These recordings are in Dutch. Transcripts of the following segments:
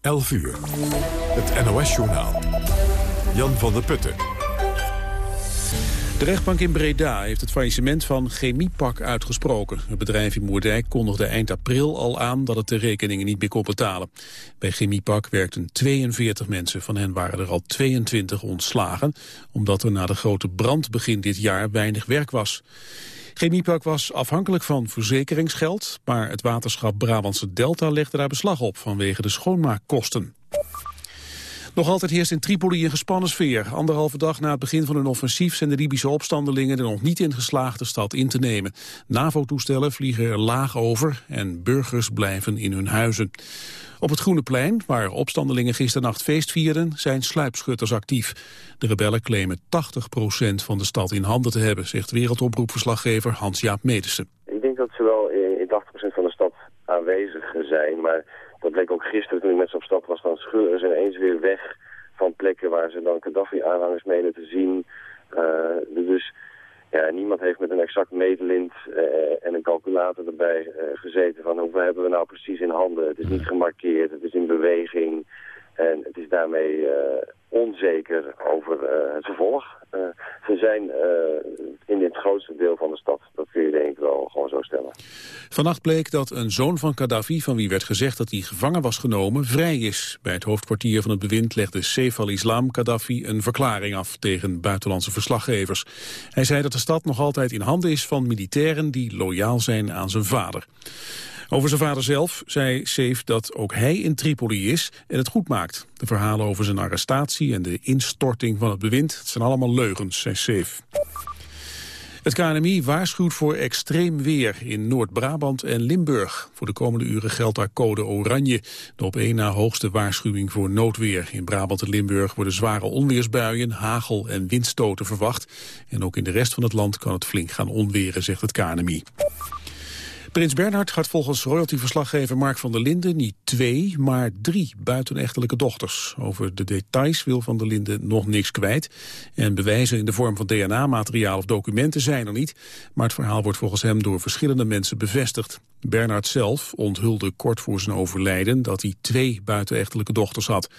11 uur. Het NOS-journaal. Jan van der Putten. De rechtbank in Breda heeft het faillissement van Chemiepak uitgesproken. Het bedrijf in Moerdijk kondigde eind april al aan dat het de rekeningen niet meer kon betalen. Bij Chemiepak werkten 42 mensen, van hen waren er al 22 ontslagen... omdat er na de grote brand begin dit jaar weinig werk was. Chemiepak was afhankelijk van verzekeringsgeld, maar het waterschap Brabantse Delta legde daar beslag op vanwege de schoonmaakkosten. Nog altijd heerst in Tripoli een gespannen sfeer. Anderhalve dag na het begin van hun offensief zijn de Libische opstandelingen er nog niet in geslaagd de stad in te nemen. NAVO-toestellen vliegen er laag over en burgers blijven in hun huizen. Op het Groene Plein, waar opstandelingen gisternacht feest vierden, zijn sluipschutters actief. De rebellen claimen 80% van de stad in handen te hebben, zegt wereldomroepverslaggever Hans-Jaap Medessen. Ik denk dat ze wel in 80% van de stad aanwezig zijn, maar dat bleek ook gisteren toen ik met ze op stap was, dan scheuren ze ineens weer weg van plekken waar ze dan Gaddafi-aanhangers menen te zien. Uh, dus ja, niemand heeft met een exact meetlint uh, en een calculator erbij uh, gezeten van hoeveel hebben we nou precies in handen. Het is niet gemarkeerd, het is in beweging en het is daarmee onzeker over het vervolg. ze zijn in het grootste deel van de stad. Dat kun je denk ik wel gewoon zo stellen. Vannacht bleek dat een zoon van Gaddafi, van wie werd gezegd dat hij gevangen was genomen, vrij is. Bij het hoofdkwartier van het bewind legde Saif al-Islam Gaddafi een verklaring af tegen buitenlandse verslaggevers. Hij zei dat de stad nog altijd in handen is van militairen die loyaal zijn aan zijn vader. Over zijn vader zelf zei Saif dat ook hij in Tripoli is en het goed maakt. De verhalen over zijn arrestatie en de instorting van het bewind het zijn allemaal leugens, zei Saif. Het KNMI waarschuwt voor extreem weer in Noord-Brabant en Limburg. Voor de komende uren geldt daar code oranje. De op één na hoogste waarschuwing voor noodweer. In Brabant en Limburg worden zware onweersbuien, hagel en windstoten verwacht. En ook in de rest van het land kan het flink gaan onweren, zegt het KNMI. Prins Bernhard gaat volgens royalty-verslaggever Mark van der Linden niet twee, maar drie buitenechtelijke dochters. Over de details wil van der Linden nog niks kwijt. En bewijzen in de vorm van DNA-materiaal of documenten zijn er niet. Maar het verhaal wordt volgens hem door verschillende mensen bevestigd. Bernhard zelf onthulde kort voor zijn overlijden dat hij twee buitenechtelijke dochters had.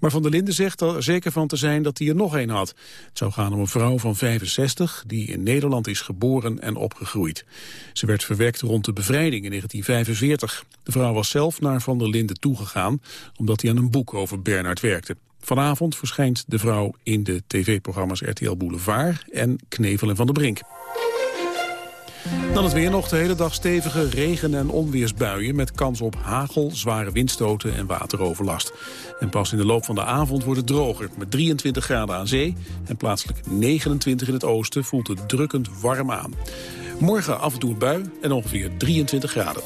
Maar Van der Linden zegt er zeker van te zijn dat hij er nog een had. Het zou gaan om een vrouw van 65 die in Nederland is geboren en opgegroeid. Ze werd verwekt rond de bevrijding in 1945. De vrouw was zelf naar Van der Linden toegegaan omdat hij aan een boek over Bernard werkte. Vanavond verschijnt de vrouw in de tv-programma's RTL Boulevard en Knevel en Van der Brink. Dan het weer nog de hele dag stevige regen- en onweersbuien... met kans op hagel, zware windstoten en wateroverlast. En pas in de loop van de avond wordt het droger... met 23 graden aan zee en plaatselijk 29 in het oosten... voelt het drukkend warm aan. Morgen af en toe een bui en ongeveer 23 graden.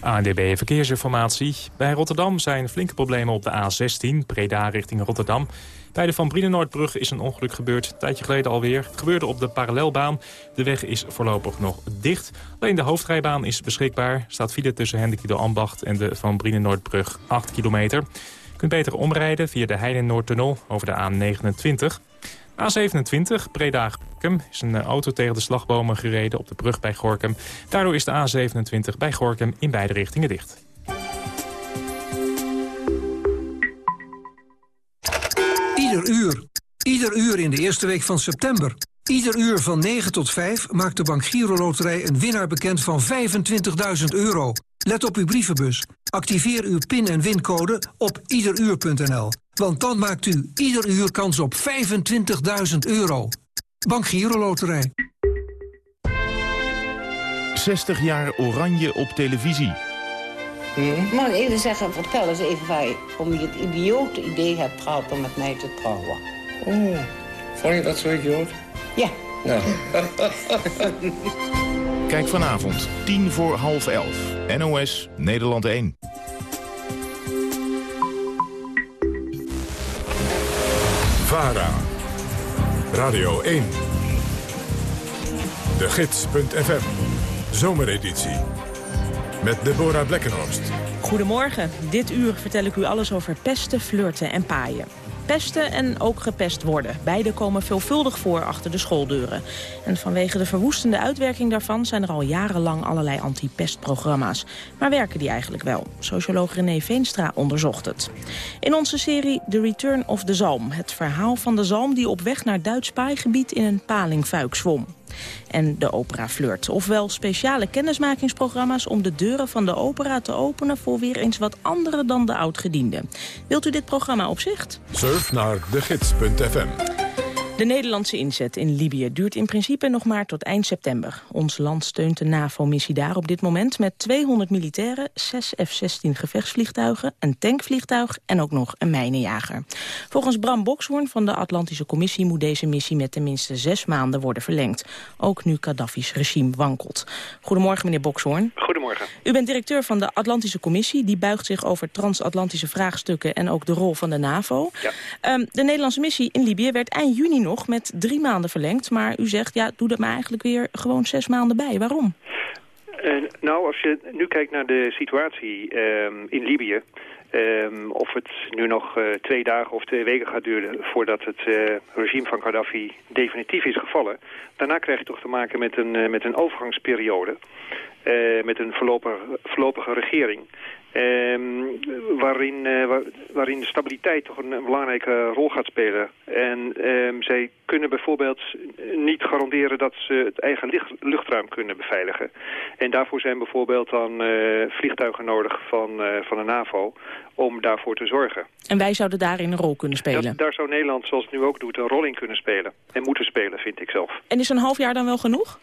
ANDB Verkeersinformatie. Bij Rotterdam zijn flinke problemen op de A16, Breda richting Rotterdam. Bij de Van Brienenoordbrug is een ongeluk gebeurd, een tijdje geleden alweer. Het gebeurde op de parallelbaan. De weg is voorlopig nog dicht. Alleen de hoofdrijbaan is beschikbaar. Staat file tussen Hendrik Ambacht en de Van Brienenoordbrug 8 kilometer. Je kunt beter omrijden via de Heide Noordtunnel over de A29. A27, Breda Gorkum, is een auto tegen de slagbomen gereden op de brug bij Gorkum. Daardoor is de A27 bij Gorkum in beide richtingen dicht. Ieder uur. Ieder uur in de eerste week van september. Ieder uur van 9 tot 5 maakt de Bank Giro Loterij een winnaar bekend van 25.000 euro. Let op uw brievenbus. Activeer uw pin- en wincode op iederuur.nl. Want dan maakt u ieder uur kans op 25.000 euro. Bank Giro Loterij. 60 jaar oranje op televisie. Hmm? Mag ik even zeggen, vertel eens even waar je, om je het idiote idee hebt gehad om met mij te trouwen. Oh, vond je dat zo idioot? Ja. Nou. Kijk vanavond, tien voor half elf. NOS, Nederland 1. VARA. Radio 1. De Gids.fm. Zomereditie. Met Deborah Blekkenhorst. Goedemorgen. Dit uur vertel ik u alles over pesten, flirten en paaien. pesten en ook gepest worden. Beide komen veelvuldig voor achter de schooldeuren. En vanwege de verwoestende uitwerking daarvan... zijn er al jarenlang allerlei anti-pestprogramma's. Maar werken die eigenlijk wel? Socioloog René Veenstra onderzocht het. In onze serie The Return of the Zalm. Het verhaal van de zalm die op weg naar Duits paaigebied... in een palingfuik zwom en de opera Flirt. Ofwel speciale kennismakingsprogramma's om de deuren van de opera te openen... voor weer eens wat andere dan de oudgedienden. Wilt u dit programma op zicht? Surf naar degids.fm de Nederlandse inzet in Libië duurt in principe nog maar tot eind september. Ons land steunt de NAVO-missie daar op dit moment met 200 militairen, 6 F-16 gevechtsvliegtuigen, een tankvliegtuig en ook nog een mijnenjager. Volgens Bram Bokshoorn van de Atlantische Commissie moet deze missie met tenminste zes maanden worden verlengd. Ook nu Gaddafi's regime wankelt. Goedemorgen meneer Bokshoorn. Goedemorgen. U bent directeur van de Atlantische Commissie. Die buigt zich over transatlantische vraagstukken en ook de rol van de NAVO. Ja. Um, de Nederlandse missie in Libië werd eind juni nog met drie maanden verlengd. Maar u zegt, ja, doe dat maar eigenlijk weer gewoon zes maanden bij. Waarom? Uh, nou, als je nu kijkt naar de situatie uh, in Libië... Um, of het nu nog uh, twee dagen of twee weken gaat duren voordat het uh, regime van Gaddafi definitief is gevallen. Daarna krijg je toch te maken met een, met een overgangsperiode. met een voorlopige regering. Um, waarin, waar, waarin de stabiliteit toch een, belangrijke rol gaat spelen. En um, zij kunnen bijvoorbeeld niet garanderen dat ze het eigen luchtruim kunnen beveiligen. En daarvoor zijn bijvoorbeeld dan uh, vliegtuigen nodig van, uh, van de NAVO om daarvoor te zorgen. En wij zouden daarin een rol kunnen spelen? Dat, daar zou Nederland, zoals het nu ook doet, een rol in kunnen spelen. En moeten spelen, vind ik zelf. En is een half jaar dan wel genoeg?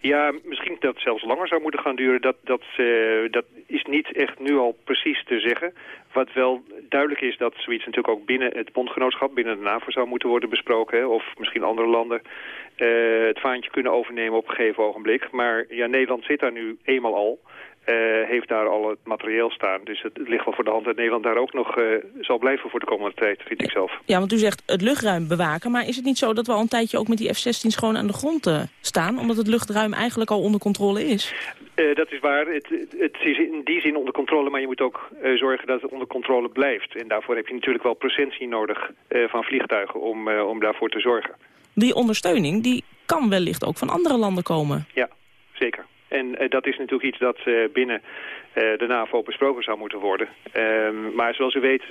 Ja, misschien dat het zelfs langer zou moeten gaan duren. Dat, dat, uh, dat is niet echt nu al precies te zeggen. Wat wel duidelijk is dat zoiets natuurlijk ook binnen het bondgenootschap, binnen de NAVO zou moeten worden besproken. Hè, of misschien andere landen uh, het vaantje kunnen overnemen op een gegeven ogenblik. Maar ja, Nederland zit daar nu eenmaal al. Uh, heeft daar al het materieel staan. Dus het ligt wel voor de hand dat Nederland daar ook nog uh, zal blijven voor de komende tijd, vind ik zelf. Ja, want u zegt het luchtruim bewaken. Maar is het niet zo dat we al een tijdje ook met die F-16's gewoon aan de grond uh, staan? Omdat het luchtruim eigenlijk al onder controle is? dat is waar. Het, het, is in die zin onder controle, maar je moet ook zorgen dat het onder controle blijft. En daarvoor heb je natuurlijk wel presentie nodig van vliegtuigen om, om daarvoor te zorgen. Die ondersteuning die kan wellicht ook van andere landen komen. Ja, zeker. En uh, dat is natuurlijk iets dat uh, binnen uh, de NAVO besproken zou moeten worden. Um, maar zoals u weet,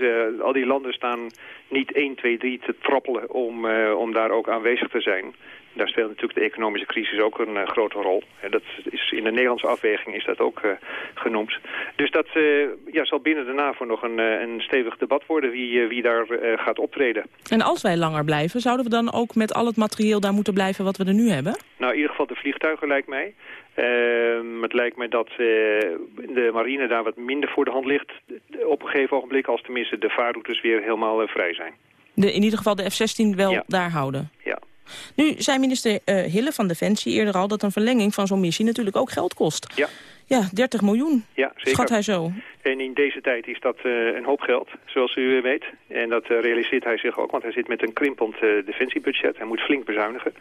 al die landen staan niet 1, 2, 3 te trappelen om, om daar ook aanwezig te zijn. Daar speelt natuurlijk de economische crisis ook een grote rol. En dat is, in de Nederlandse afweging is dat ook genoemd. Dus dat ja, zal binnen de NAVO nog een, een stevig debat worden wie, wie daar gaat optreden. En als wij langer blijven, zouden we dan ook met al het materieel daar moeten blijven wat we er nu hebben? Nou, in ieder geval de vliegtuigen lijkt mij. Uh, het lijkt mij dat uh, de marine daar wat minder voor de hand ligt op een gegeven ogenblik... als tenminste de vaarroutes weer helemaal uh, vrij zijn. De, in ieder geval de F-16 wel ja. daar houden? Ja. Nu zei minister Hille van Defensie eerder al... dat een verlenging van zo'n missie natuurlijk ook geld kost. Ja. Ja, 30 miljoen, ja, zeker. schat hij zo. En in deze tijd is dat uh, een hoop geld, zoals u weet. En dat uh, realiseert hij zich ook, want hij zit met een krimpend uh, defensiebudget. Hij moet flink bezuinigen.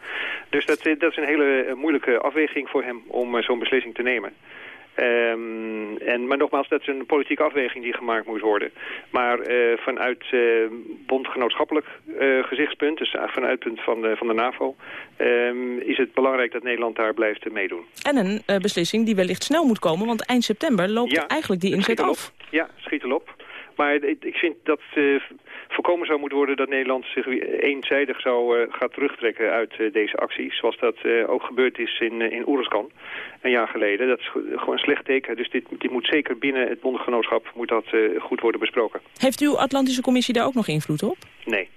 Dus dat, dat is een hele moeilijke afweging voor hem om zo'n beslissing te nemen. Um, en, maar nogmaals, dat is een politieke afweging die gemaakt moet worden. Maar uh, vanuit uh, bondgenootschappelijk uh, gezichtspunt, dus vanuit het punt van de, van de NAVO... Um, is het belangrijk dat Nederland daar blijft meedoen. En een beslissing die wellicht snel moet komen, want eind september loopt ja, eigenlijk die inzet af. Ja, schiet erop. Maar ik vind dat voorkomen zou moeten worden dat Nederland zich eenzijdig zou uh, gaat terugtrekken uit uh, deze actie. Zoals dat ook gebeurd is in, in Oeruzkan een jaar geleden. Dat is gewoon een slecht teken. Dus dit, dit moet zeker binnen het bondgenootschap moet dat, goed worden besproken. Heeft uw Atlantische Commissie daar ook nog invloed op? Nee.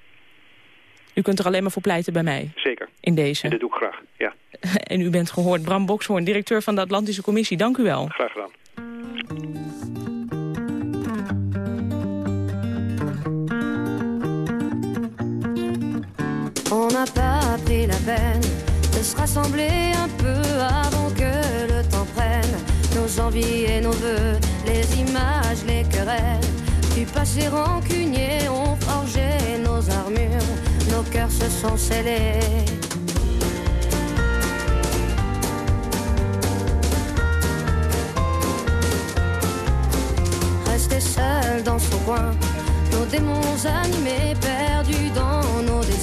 U kunt er alleen maar voor pleiten bij mij? Zeker. In deze? En dat doe ik graag, ja. en u bent gehoord. Bram Bokshoorn, directeur van de Atlantische Commissie. Dank u wel. Graag gedaan. On n'a pas pris la peine de se rassembler un peu avant que le temps prenne nos envies et nos voeux, les images, les querelles. Du passé rancunier ont forgé nos armures, nos cœurs se sont scellés. Rester seul dans son coin nos démons animés, perdus dans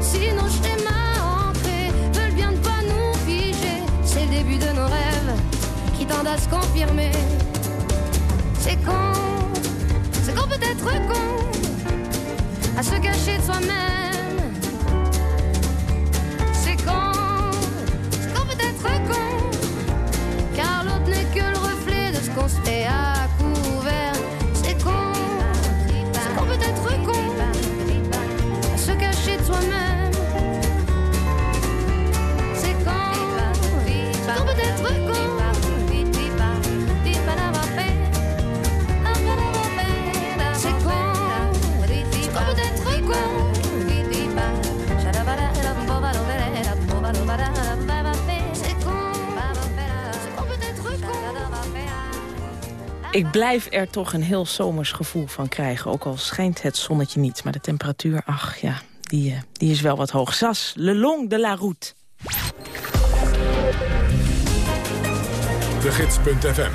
Si nos schémas ancrés veulent bien ne pas nous figer, c'est le début de nos rêves qui tendent à se confirmer. C'est con, c'est qu'on peut être con à se cacher de soi-même. C'est con, c'est qu'on peut être con, car l'autre n'est que le reflet de ce qu'on se fait Ik blijf er toch een heel zomers gevoel van krijgen. Ook al schijnt het zonnetje niet. Maar de temperatuur, ach ja, die, eh, die is wel wat hoog. Sas, le long de la route. De.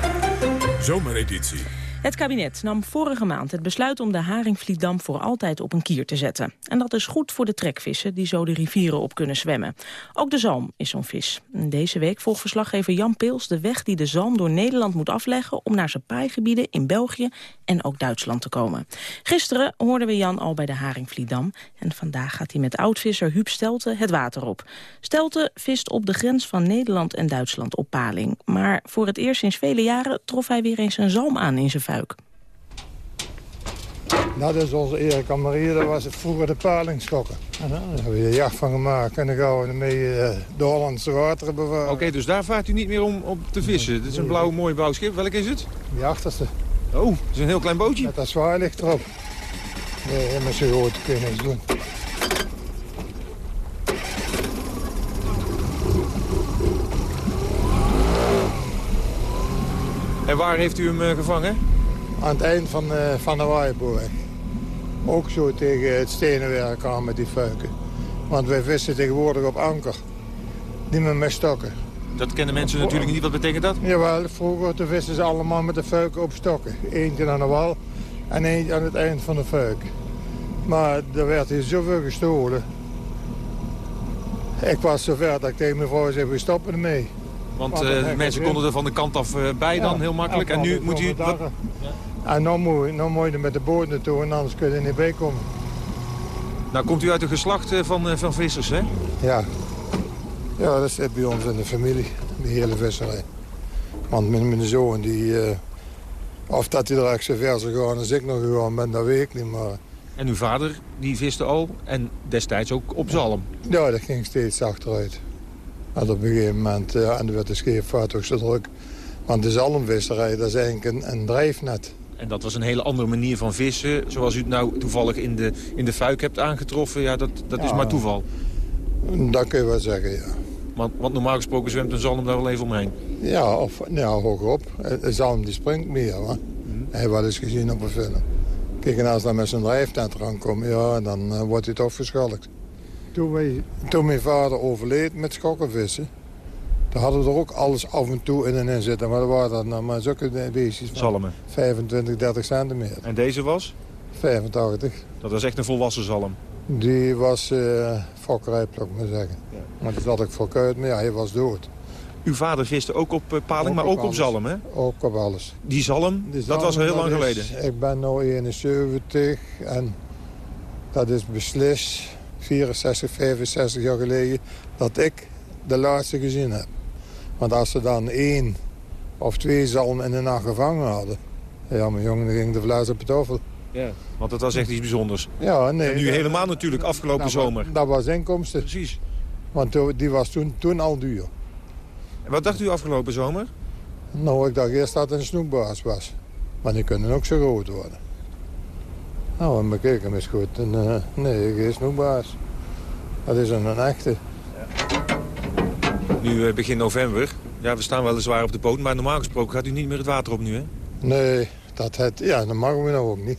Zomereditie. Het kabinet nam vorige maand het besluit om de Haringvlietdam voor altijd op een kier te zetten. En dat is goed voor de trekvissen die zo de rivieren op kunnen zwemmen. Ook de zalm is zo'n vis. Deze week volgt verslaggever Jan Peels de weg die de zalm door Nederland moet afleggen om naar zijn paaigebieden in België en ook Duitsland te komen. Gisteren hoorden we Jan al bij de Haringvlietdam en vandaag gaat hij met oudvisser Huub Stelte het water op. Stelte vist op de grens van Nederland en Duitsland op paling. Maar voor het eerst sinds vele jaren trof hij weer eens een zalm aan in zijn Nou, dat is onze Erik en Marie, dat was het vroeger de palingskokken. En daar hebben we een jacht van gemaakt en dan gaan we ermee uh, de Hollandse wateren bevaren. Oké, dus daar vaart u niet meer om op te vissen. Dit is een blauw, mooi blauw schip. Welk is het? Die achterste. Oh, het is een heel klein bootje. Met dat zwaar ligt erop. Nee, met zo'n groot kun je niks doen. En waar heeft u hem uh, gevangen? Aan het eind van, uh, van de Waaienboer. Ook zo tegen het stenenwerk aan met die fuiken. Want wij vissen tegenwoordig op anker. Niet meer met stokken. Dat kennen mensen natuurlijk niet. Wat betekent dat? Jawel, vroeger vissen ze allemaal met de fuiken op stokken. Eentje aan de wal en eentje aan het eind van de fuik. Maar er werd hier zoveel gestolen. Ik was zover dat ik tegen mijn vrouw zei, we stoppen ermee. Want uh, mensen konden er van de kant af uh, bij dan, heel makkelijk. En nu moet u... Wat... En nu moet, nu moet je er met de boot naartoe en anders kun je er niet bij komen. Nou, komt u uit een geslacht uh, van, van vissers, hè? Ja. Ja, dat zit bij ons in de familie, die hele visserij. Want mijn, mijn zoon, die... of dat hij er echt zo ver zou gaan als ik nog gegaan ben, dat weet ik niet. Maar En uw vader, die viste al en destijds ook op zalm. Ja, dat ging steeds achteruit. En op een gegeven moment, uh, en werd de scheepvaart ook zo druk. Want de zalmvisserij, dat is eigenlijk een, een drijfnet. En dat was een hele andere manier van vissen. Zoals u het nou toevallig in de, in de fuik hebt aangetroffen. Ja, dat, dat is maar toeval. Dat kun je wel zeggen, ja. Want, want normaal gesproken zwemt een zalm daar wel even omheen. Ja, of ja, hogerop. Een zalm die springt meer. Hoor. Mm Hij wel eens gezien op een film. Kijk, en als dan met zijn drijfnet eraan komt, ja, dan uh, wordt hij toch verschalkt. Toen, wij, toen mijn vader overleed met schokkenvissen... Daar hadden we er ook alles af en toe in en in zitten. Maar dat waren dan maar zulke beestjes van Zalmen. 25, 30 centimeter. En deze was? 85. Dat was echt een volwassen zalm? Die was uh, fokrijp, maar zeggen. Ja. Maar dat had ik voor kuit, maar ja, hij was dood. Uw vader viste ook op uh, paling, ook maar ook op, zalm, hè? Ook op alles. Die zalm, Die zalm dat was al heel lang is, geleden? Ik ben nu 71 en dat is beslist 64, 65 jaar geleden... dat ik de laatste gezien heb. Want als ze dan één of twee zalmen in de nacht gevangen hadden... ja, mijn jongen ging de vlees op het toffel. Ja, want dat was echt iets bijzonders. Ja, nee. En nu helemaal natuurlijk, afgelopen dat zomer. dat was inkomsten. Precies. Want die was toen, toen al duur. En wat dacht u afgelopen zomer? Nou, ik dacht eerst dat het een snoekbaas was. Maar die kunnen ook zo groot worden. Nou, en bekeken is goed. En, uh, nee, geen snoekbaas. Dat is een, een echte. Nu uh, begin november. Ja, we staan weliswaar op de boot, maar normaal gesproken gaat u niet meer het water op nu, hè? Nee, dat, het, ja, dat mogen we nou ook niet.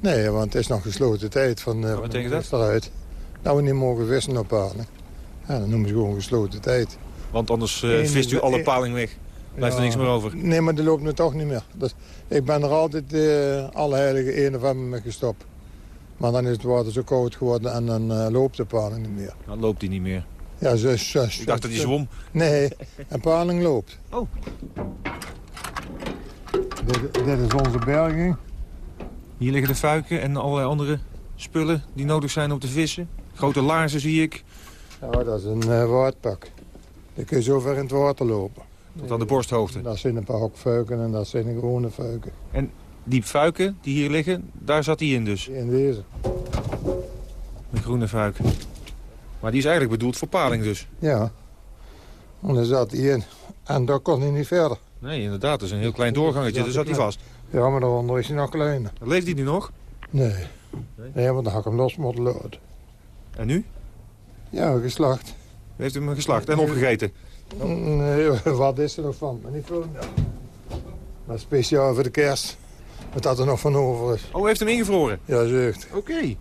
Nee, want het is nog gesloten tijd van, uh, wat betekent dat? eruit. Dat we niet mogen vissen op paling. Ja, dan noemen ze gewoon gesloten tijd. Want anders uh, vist u alle paling weg. Blijft ja, er niks meer over. Nee, maar die loopt nu toch niet meer. Dus ik ben er altijd uh, alle heilige 1 november mee gestopt. Maar dan is het water zo koud geworden en dan uh, loopt de paling niet meer. Dan loopt hij niet meer. Ja, zus, zus. Ik dacht dat hij zwom. Nee, een paling loopt. Oh. Dit, dit is onze berging. Hier liggen de fuiken en allerlei andere spullen die nodig zijn om te vissen. Grote laarzen zie ik. Ja, dat is een uh, waardpak. Dan kun je zo ver in het water lopen. Tot aan de borsthoogte? Dat zijn een paar hokfuiken en dat zijn gewone fuiken. En die fuiken die hier liggen, daar zat hij in dus? In deze. Een groene fuik. Maar die is eigenlijk bedoeld voor paling dus? Ja. En daar zat hij in. En daar kon hij niet verder. Nee, inderdaad. Dat is een heel klein doorgangetje. Daar zat hij vast. Ja, maar daaronder is hij nog kleiner. Leeft hij nu nog? Nee. Nee, want dan had ik hem los moeten. En nu? Ja, geslacht. U heeft hem geslacht en opgegeten? Nee, wat is er nog van? Maar niet veel. Maar speciaal voor de kerst. Wat dat er nog van over is. Oh, heeft hem ingevroren? Ja, zegt. Oké. Okay.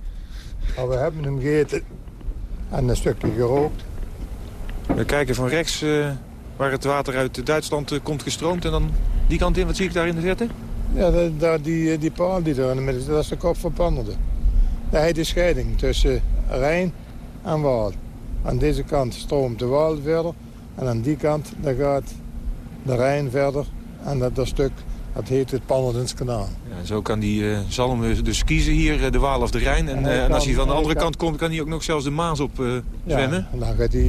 Maar we hebben hem gegeten. En een stukje gerookt. We kijken van rechts uh, waar het water uit Duitsland uh, komt gestroomd. En dan die kant in, wat zie ik daar in de verte? Ja, dat, die, die paal die daar in de midden dat is de kop van Pannerden. Daar heet de scheiding tussen Rijn en Waal. Aan deze kant stroomt de Waal verder. En aan die kant daar gaat de Rijn verder. En dat, dat stuk dat heet het Pannerdenskanaal. Ja, zo kan die uh, zalm dus kiezen hier, de Waal of de Rijn. En, en, uh, en als hij van de andere kant komt, kan hij ook nog zelfs de Maas op uh, zwemmen. Ja, dan gaat hij,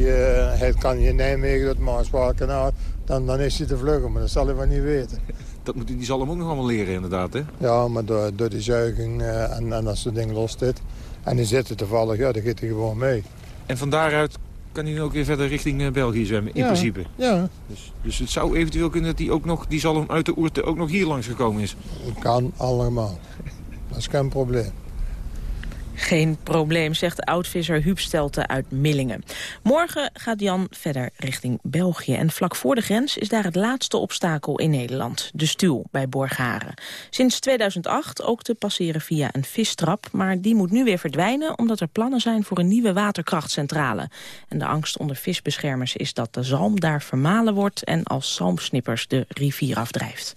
hij kan je in Nijmegen het Maaswaalkanaal, dan, dan is hij te vluggen, maar dat zal hij wel niet weten. Dat moet die zalm ook nog allemaal leren inderdaad, hè? Ja, maar door, door die zuiging en, en als zo'n ding los zit. En die zitten toevallig, ja, dan gaat hij gewoon mee. En van daaruit kan hij ook weer verder richting België zwemmen, in ja, principe. Ja. Dus, dus het zou eventueel kunnen dat die, ook nog, die zalm uit de oerte ook nog hier langs gekomen is. Het kan allemaal. Dat is geen probleem. Geen probleem, zegt oudvisser Huub Stelte uit Millingen. Morgen gaat Jan verder richting België. En vlak voor de grens is daar het laatste obstakel in Nederland. De stuw bij Borgaren. Sinds 2008 ook te passeren via een vistrap. Maar die moet nu weer verdwijnen omdat er plannen zijn voor een nieuwe waterkrachtcentrale. En de angst onder visbeschermers is dat de zalm daar vermalen wordt... en als zalmsnippers de rivier afdrijft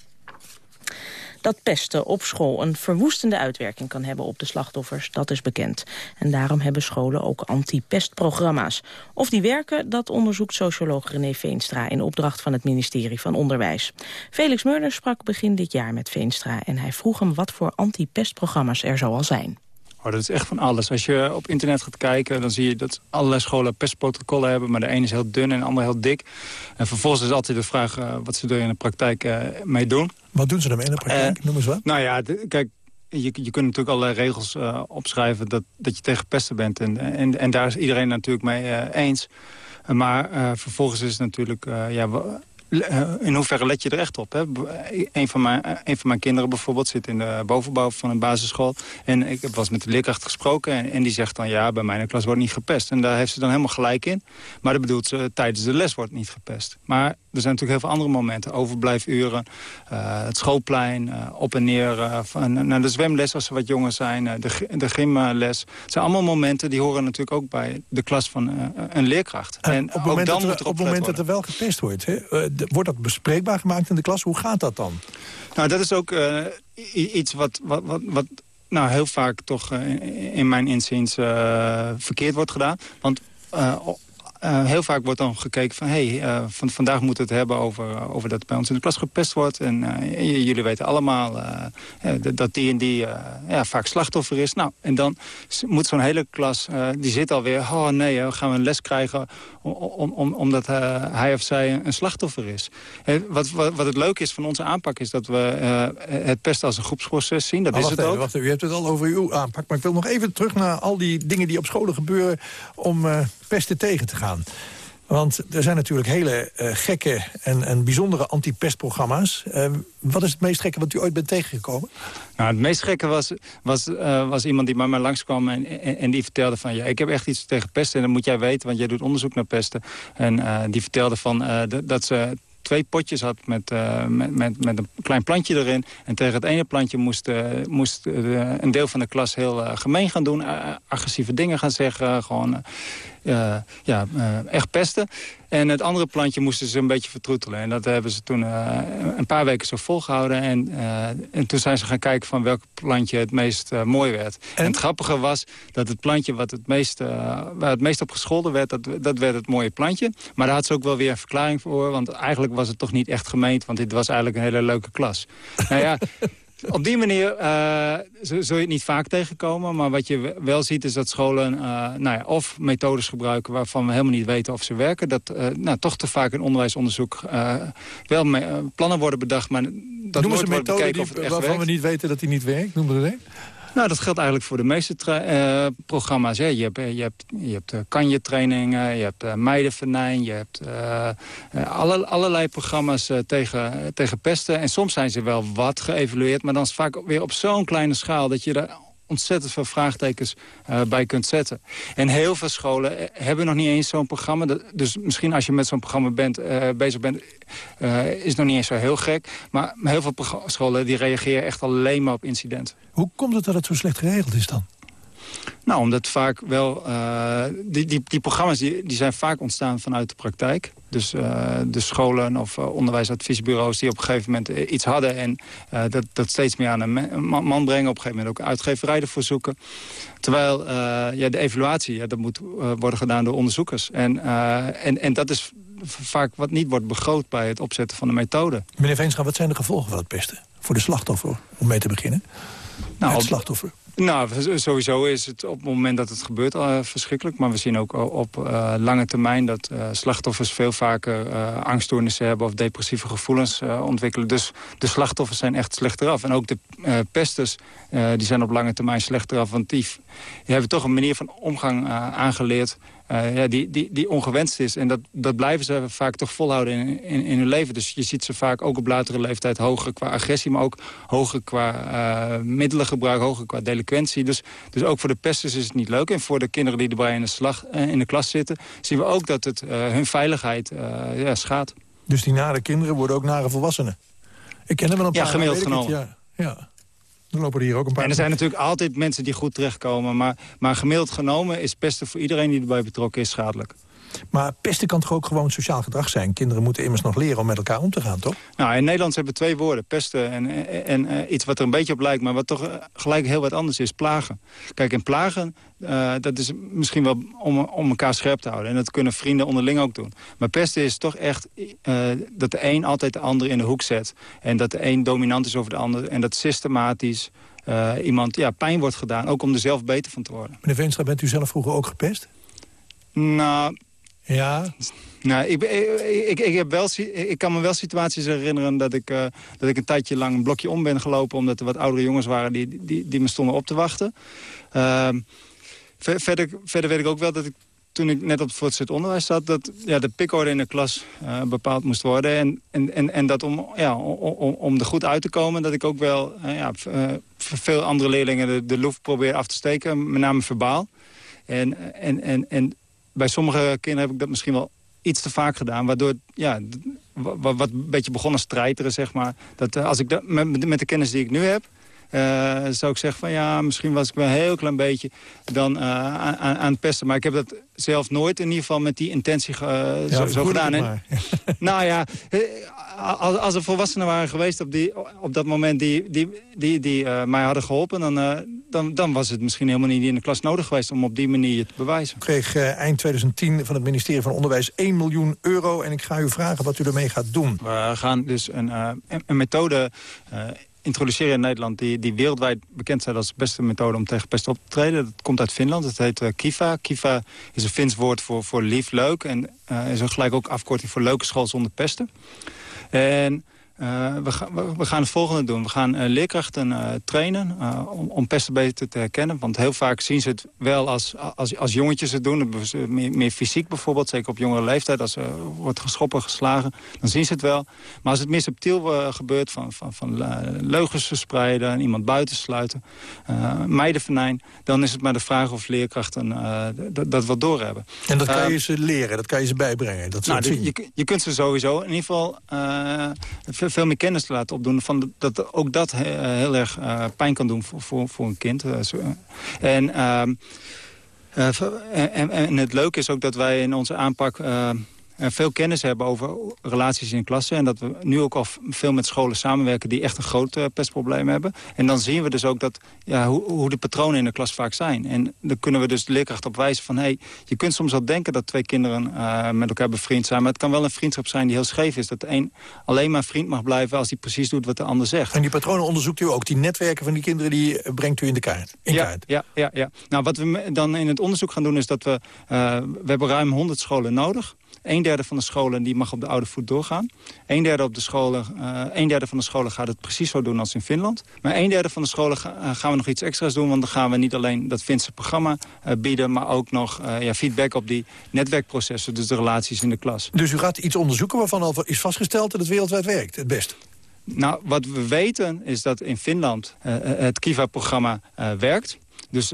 dat pesten op school een verwoestende uitwerking kan hebben op de slachtoffers, dat is bekend. En daarom hebben scholen ook anti-pestprogramma's. Of die werken, dat onderzoekt socioloog René Veenstra in opdracht van het ministerie van Onderwijs. Felix Meurder sprak begin dit jaar met Veenstra en hij vroeg hem wat voor anti-pestprogramma's er zoal zijn. Oh, dat is echt van alles. Als je op internet gaat kijken, dan zie je dat allerlei scholen pestprotocollen hebben. Maar de ene is heel dun en de andere heel dik. En vervolgens is altijd de vraag uh, wat ze er in de praktijk uh, mee doen. Wat doen ze ermee in de praktijk? Uh, Noem eens wat. Nou ja, de, kijk, je, je kunt natuurlijk allerlei regels opschrijven dat, dat je tegen pesten bent. En, en, en daar is iedereen natuurlijk mee eens. Maar vervolgens is het natuurlijk... ja, eh, in hoeverre let je er echt op? Hè? Een, van mijn, een van mijn kinderen bijvoorbeeld zit in de bovenbouw van een basisschool. En ik was met de leerkracht gesproken en, en die zegt dan... ja, bij mijn klas wordt niet gepest. En daar heeft ze dan helemaal gelijk in. Maar dat bedoelt ze, tijdens de les wordt niet gepest. Maar er zijn natuurlijk heel veel andere momenten. Overblijfuren, uh, het schoolplein, uh, op en neer. Uh, van, naar de zwemles als ze wat jonger zijn, de, de gymles. Het zijn allemaal momenten die horen natuurlijk ook bij de klas van een leerkracht. En, op het moment, dat, er, op moment dat er wel getest wordt, hè, wordt dat bespreekbaar gemaakt in de klas? Hoe gaat dat dan? Nou, dat is ook iets wat, wat, wat, nou, heel vaak toch in mijn inziens verkeerd wordt gedaan. Want heel vaak wordt dan gekeken van... hé, hey, uh, van, vandaag moeten we het hebben over, over dat bij ons in de klas gepest wordt. En uh, jullie weten allemaal dat die en die ja, vaak slachtoffer is. Nou, en dan moet zo'n hele klas, die zit alweer... oh nee, we gaan we een les krijgen om, om, omdat hij of zij een slachtoffer is. Wat, wat, wat, het leuke is van onze aanpak is dat we het pesten als een groepsproces zien. Dat is het even, ook. Wacht even, u hebt het al over uw aanpak. Maar ik wil nog even terug naar al die dingen die op scholen gebeuren... om pesten tegen te gaan. Want er zijn natuurlijk hele uh, gekke en, en bijzondere anti-pestprogramma's. Uh, wat is het meest gekke wat u ooit bent tegengekomen? Nou, het meest gekke was, was, uh, was iemand die bij mij langskwam en, en, en, die vertelde van... ja, ik heb echt iets tegen pesten en dat moet jij weten, want jij doet onderzoek naar pesten. En die vertelde van dat ze twee potjes had met, met, met, met, een klein plantje erin. En tegen het ene plantje moest, moest een deel van de klas heel gemeen gaan doen. agressieve dingen gaan zeggen. Gewoon ja, echt pesten. En het andere plantje moesten ze een beetje vertroetelen. En dat hebben ze toen uh, een paar weken zo volgehouden. En, en toen zijn ze gaan kijken van welk plantje het meest mooi werd. En? het grappige was dat het plantje wat het meest, waar het meest op gescholden werd... Dat, dat werd het mooie plantje. Maar daar had ze ook wel weer een verklaring voor. Want eigenlijk was het toch niet echt gemeend. Want dit was eigenlijk een hele leuke klas. nou ja... Op die manier uh, zul je het niet vaak tegenkomen. Maar wat je wel ziet is dat scholen uh, nou ja, of methodes gebruiken... waarvan we helemaal niet weten of ze werken. Dat uh, nou, toch te vaak in onderwijsonderzoek wel plannen worden bedacht... maar dat Noemen nooit wordt bekeken die, of het echt waarvan werkt. we niet weten dat die niet werkt? Noem een. Nou, dat geldt eigenlijk voor de meeste uh, programma's. Hè. Je hebt, je hebt, je hebt uh, kanjetrainingen, je hebt uh, je hebt alle, allerlei programma's tegen, tegen pesten. En soms zijn ze wel wat geëvalueerd... maar dan is vaak weer op zo'n kleine schaal... dat je er ontzettend veel vraagtekens uh, bij kunt zetten. En heel veel scholen hebben nog niet eens zo'n programma. Dus misschien als je met zo'n programma bent, uh, bezig bent... Is het nog niet eens zo heel gek. Maar heel veel scholen die reageren echt alleen maar op incidenten. Hoe komt het dat het zo slecht geregeld is dan? Nou, omdat vaak wel... Uh, die, die, die programma's die, die zijn vaak ontstaan vanuit de praktijk. Dus uh, de scholen of uh, onderwijsadviesbureaus die op een gegeven moment iets hadden... en dat, dat steeds meer aan een man brengen. Op een gegeven moment ook uitgeverij ervoor zoeken. Terwijl ja, de evaluatie, ja, dat moet worden gedaan door onderzoekers. En, en, en dat is vaak wat niet wordt begroot bij het opzetten van de methode. Meneer Veenstra, wat zijn de gevolgen van het pesten? Voor de slachtoffer, om mee te beginnen. Nou, het slachtoffer. Nou, sowieso is het op het moment dat het gebeurt uh, verschrikkelijk. Maar we zien ook op uh, lange termijn dat uh, slachtoffers veel vaker angststoornissen hebben... of depressieve gevoelens ontwikkelen. Dus de slachtoffers zijn echt slechter af. En ook de pesters die zijn op lange termijn slechter af. Want die, die hebben toch een manier van omgang aangeleerd... Uh, ja, die, die, die ongewenst is. En dat, dat blijven ze vaak toch volhouden in, in, in hun leven. Dus je ziet ze vaak ook op latere leeftijd hoger qua agressie... maar ook hoger qua uh, middelengebruik, hoger qua delinquentie. Dus, dus ook voor de pesters is het niet leuk. En voor de kinderen die erbij in de, slag, uh, in de klas zitten... zien we ook dat het hun veiligheid ja, schaadt. Dus die nare kinderen worden ook nare volwassenen? Ik ken er wel een paar. Ja, gemiddeld genomen. Ja, ja. Dan lopen er hier ook een paar... En er zijn natuurlijk altijd mensen die goed terechtkomen. Maar, maar gemiddeld genomen is pesten voor iedereen die erbij betrokken is schadelijk. Maar pesten kan toch ook gewoon sociaal gedrag zijn? Kinderen moeten immers nog leren om met elkaar om te gaan, toch? Nou, in Nederland hebben we twee woorden. Pesten en, en, en uh, iets wat er een beetje op lijkt... maar wat toch uh, gelijk heel wat anders is. Plagen. Kijk, en plagen, uh, dat is misschien wel om, om elkaar scherp te houden. En dat kunnen vrienden onderling ook doen. Maar pesten is toch echt dat de een altijd de ander in de hoek zet. En dat de een dominant is over de ander. En dat systematisch... iemand ja, pijn wordt gedaan, ook om er zelf beter van te worden. Meneer Veenstra, bent u zelf vroeger ook gepest? Nou, Ja? Nou, ik, ik, ik, heb wel, ik kan me wel situaties herinneren dat ik, uh, dat ik een tijdje lang een blokje om ben gelopen... omdat er wat oudere jongens waren die, die, die me stonden op te wachten. Uh, verder, verder weet ik ook wel dat ik toen ik net op het voortgezet onderwijs zat... dat ja, de pikorde in de klas uh, bepaald moest worden. En, en, en, en dat om, ja, om, om er goed uit te komen... dat ik ook wel uh, ja, veel andere leerlingen de, de loef probeer af te steken. Met name verbaal. En, en, en, en bij sommige kinderen heb ik dat misschien wel iets te vaak gedaan. Waardoor, ja, wat, een beetje begon als zeg maar. Dat, eh, als ik dat, met de kennis die ik nu heb... Uh, zou ik zeggen van ja, misschien was ik wel een heel klein beetje dan uh, aan, aan, het pesten. Maar ik heb dat zelf nooit in ieder geval met die intentie uh, zo, zo gedaan. En, nou ja, als, als er volwassenen waren geweest op, die, op dat moment die, die, die, die mij hadden geholpen... Dan, dan, dan was het misschien helemaal niet in de klas nodig geweest om op die manier te bewijzen. Ik kreeg eind 2010 van het ministerie van Onderwijs 1 miljoen euro. En ik ga u vragen wat u ermee gaat doen. We gaan dus een, een methode introduceren in Nederland... Die, die wereldwijd bekend zijn als de beste methode om tegen pest op te treden. Dat komt uit Finland. Het heet uh, Kiva. Kiva is een Fins woord voor, voor lief, leuk. En uh, is ook gelijk ook afkorting voor leuke school zonder pesten. En uh, we, ga, we, gaan het volgende doen. We gaan uh, leerkrachten uh, trainen om, om, pesten beter te herkennen. Want heel vaak zien ze het wel als, als, als jongetjes het doen. Meer, meer, fysiek bijvoorbeeld, zeker op jongere leeftijd. Als er wordt geschoppen, geslagen, dan zien ze het wel. Maar als het meer subtiel gebeurt, van, van, van leugens verspreiden... en iemand buitensluiten, meidenvenijn... dan is het maar de vraag of leerkrachten dat wel doorhebben. En dat kan je ze leren, dat kan je ze bijbrengen? Dat nou, je, je, kunt ze sowieso in ieder geval veel meer kennis te laten opdoen. Van dat ook dat heel erg uh, pijn kan doen voor, voor, voor een kind. Uh, en, uh, en, en, het leuke is ook dat wij in onze aanpak veel kennis hebben over relaties in klassen. En dat we nu ook al veel met scholen samenwerken die echt een groot uh, pestprobleem hebben. En dan zien we dus ook dat, ja, hoe, hoe de patronen in de klas vaak zijn. En dan kunnen we dus de leerkracht op wijzen van... hey, je kunt soms wel denken dat twee kinderen uh, met elkaar bevriend zijn... maar het kan wel een vriendschap zijn die heel scheef is. Dat de een alleen maar vriend mag blijven als hij precies doet wat de ander zegt. En die patronen onderzoekt u ook? Die netwerken van die kinderen die eh, brengt u in de kaart? In ja, kaart. ja, ja, ja. Nou, wat we dan in het onderzoek gaan doen is dat we... Uh, we hebben ruim 100 scholen nodig een derde van de scholen die mag op de oude voet doorgaan. Een derde, op de scholen, uh, een derde van de scholen gaat het precies zo doen als in Finland. Maar een derde van de scholen eh, gaan we nog iets extra's doen. Want dan gaan we niet alleen dat Finse programma uh, bieden... maar ook nog ja, feedback op die netwerkprocessen. Dus de relaties in de klas. Dus u gaat iets onderzoeken waarvan al is vastgesteld dat het wereldwijd werkt, het best? Nou, wat we weten is dat in Finland het Kiva-programma werkt. Dus,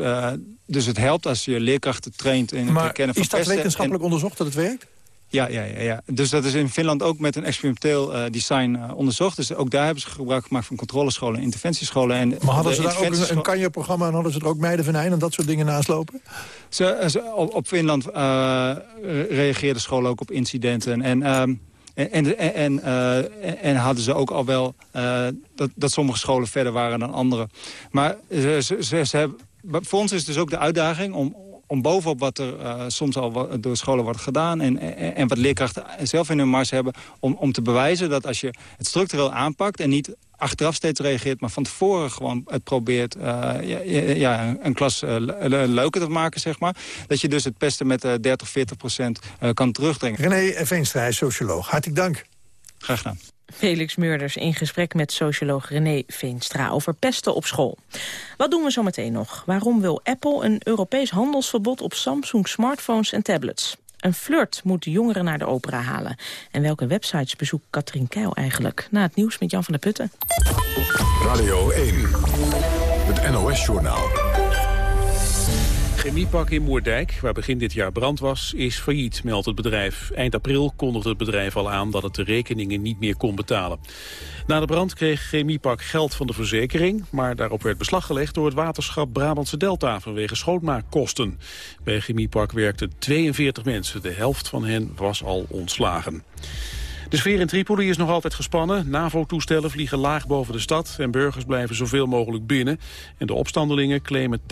dus het helpt als je leerkrachten traint in het herkennen van is dat wetenschappelijk onderzocht dat het werkt? Ja, ja, ja, ja. Dus dat is in Finland ook met een experimenteel uh, design uh, onderzocht. Dus ook daar hebben ze gebruik gemaakt van controlescholen en interventiescholen. En maar hadden ze daar ook een, een kanje-programma en hadden ze er ook meidenvenijn en dat soort dingen naast lopen? Ze, ze op, op, Finland uh, reageerden scholen ook op incidenten. En, ehm, en, en, en, en, hadden ze ook al wel dat, dat sommige scholen verder waren dan andere. Maar ze, ze, ze hebben, voor ons is dus ook de uitdaging om om bovenop wat er uh, soms al door scholen wordt gedaan... En, en, en, wat leerkrachten zelf in hun mars hebben... Om, om te bewijzen dat als je het structureel aanpakt... en niet achteraf steeds reageert, maar van tevoren gewoon het probeert... Uh, ja, ja, een klas uh, leuker te maken, zeg maar. Dat je dus het pesten met 30, 40 procent kan terugdringen. René Veenstra, socioloog. Hartelijk dank. Graag gedaan. Felix Meurders in gesprek met socioloog René Veenstra over pesten op school. Wat doen we zo meteen nog? Waarom wil Apple een Europees handelsverbod op Samsung smartphones en tablets? Een flirt moet jongeren naar de opera halen. En welke websites bezoekt Katrien Keil eigenlijk? Na het nieuws met Jan van der Putten. Radio 1, het NOS-journaal. Chemiepak in Moerdijk, waar begin dit jaar brand was, is failliet, meldt het bedrijf. Eind april kondigde het bedrijf al aan dat het de rekeningen niet meer kon betalen. Na de brand kreeg Chemiepak geld van de verzekering, maar daarop werd beslag gelegd door het waterschap Brabantse Delta vanwege schoonmaakkosten. Bij Chemiepak werkten 42 mensen, de helft van hen was al ontslagen. De sfeer in Tripoli is nog altijd gespannen. NAVO-toestellen vliegen laag boven de stad en burgers blijven zoveel mogelijk binnen. En de opstandelingen claimen 80%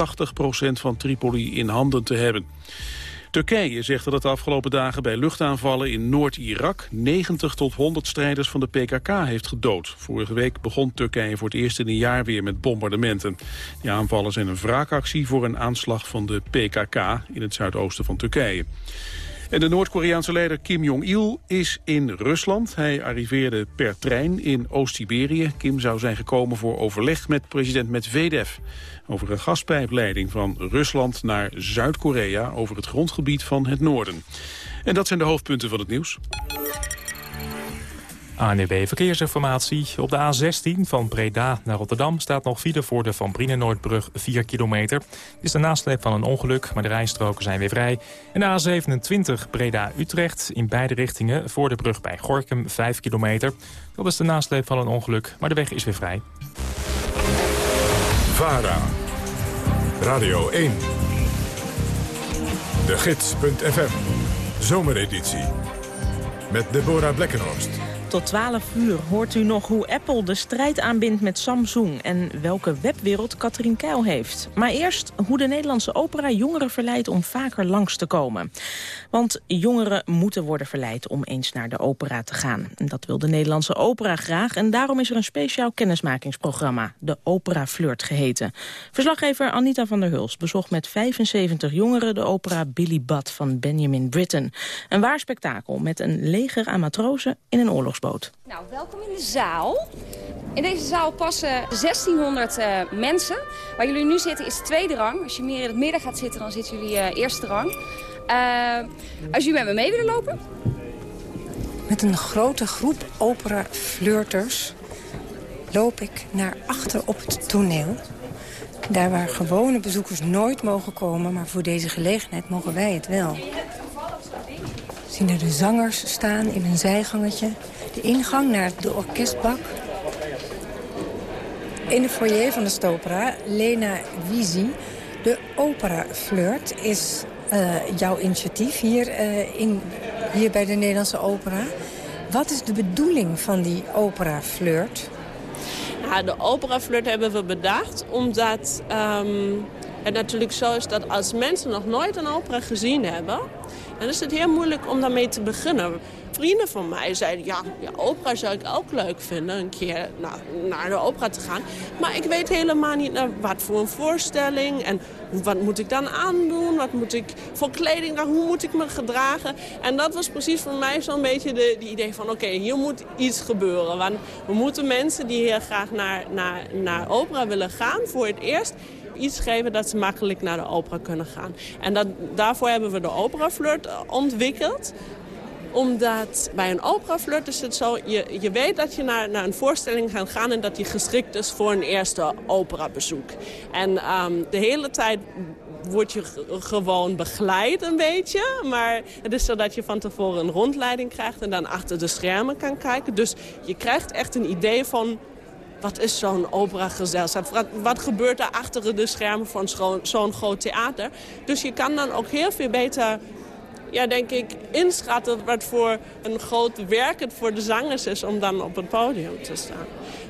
van Tripoli in handen te hebben. Turkije zegt dat het de afgelopen dagen bij luchtaanvallen in Noord-Irak 90 tot 100 strijders van de PKK heeft gedood. Vorige week begon Turkije voor het eerst in een jaar weer met bombardementen. Die aanvallen zijn een wraakactie voor een aanslag van de PKK in het zuidoosten van Turkije. En de Noord-Koreaanse leider Kim Jong-il is in Rusland. Hij arriveerde per trein in Oost-Siberië. Kim zou zijn gekomen voor overleg met president Medvedev... over een gaspijpleiding van Rusland naar Zuid-Korea... over het grondgebied van het noorden. En dat zijn de hoofdpunten van het nieuws. ANEB Verkeersinformatie. Op de A16 van Breda naar Rotterdam staat nog file voor de Van Brienenoordbrug 4 kilometer. Het is de nasleep van een ongeluk, maar de rijstroken zijn weer vrij. En de A27 Breda-Utrecht in beide richtingen voor de brug bij Gorkum 5 kilometer. Dat is de nasleep van een ongeluk, maar de weg is weer vrij. VARA, Radio 1, de gids.fm, zomereditie, met Deborah Blekkenhorst. Tot 12 uur hoort u nog hoe Apple de strijd aanbindt met Samsung... en welke webwereld Katrien Keil heeft. Maar eerst hoe de Nederlandse opera jongeren verleidt om vaker langs te komen. Want jongeren moeten worden verleid om eens naar de opera te gaan. En dat wil de Nederlandse opera graag. En daarom is er een speciaal kennismakingsprogramma, de Opera Flirt geheten. Verslaggever Anita van der Huls bezocht met 75 jongeren... de opera Billy Bad van Benjamin Britten. Een waar spektakel met een leger aan matrozen in een Nou, welkom in de zaal. In deze zaal passen 1600 uh, mensen. Waar jullie nu zitten is tweede rang. Als je meer in het midden gaat zitten, dan zitten jullie uh, eerste rang. Uh, als jullie met me mee willen lopen. Met een grote groep opera-flirters loop ik naar achter op het toneel. Daar waar gewone bezoekers nooit mogen komen... maar voor deze gelegenheid mogen wij het wel. Zien er de zangers staan in een zijgangetje. De ingang naar de orkestbak. In de foyer van de Stopera, Lena Wiesi. De opera flirt is uh, jouw initiatief hier, uh, in, hier bij de Nederlandse opera. Wat is de bedoeling van die opera flirt? Ja, de opera flirt hebben we bedacht omdat um, het natuurlijk zo is dat als mensen nog nooit een opera gezien hebben... dan is het heel moeilijk om daarmee te beginnen. Vrienden van mij zeiden, ja, ja opera zou ik ook leuk vinden... een keer naar, de opera te gaan. Maar ik weet helemaal niet naar wat voor een voorstelling... en wat moet ik dan aandoen, wat moet ik voor kleding, hoe moet ik me gedragen. En dat was precies voor mij zo'n beetje de, de idee van... oké, hier moet iets gebeuren. Want we moeten mensen die heel graag naar, naar, naar opera willen gaan... voor het eerst iets geven dat ze makkelijk naar de opera kunnen gaan. En dat, daarvoor hebben we de opera flirt ontwikkeld omdat bij een operaflirt is het zo, je, je weet dat je naar, naar een voorstelling gaat gaan... en dat die geschikt is voor een eerste operabezoek. En um, de hele tijd word je gewoon begeleid een beetje. Maar het is zo dat je van tevoren een rondleiding krijgt... en dan achter de schermen kan kijken. Dus je krijgt echt een idee van wat is zo'n operagezelschap? Wat, wat gebeurt er achter de schermen van zo'n groot theater? Dus je kan dan ook heel veel beter ja, denk ik, inschatten wat voor een groot werk het voor de zangers is om dan op het podium te staan.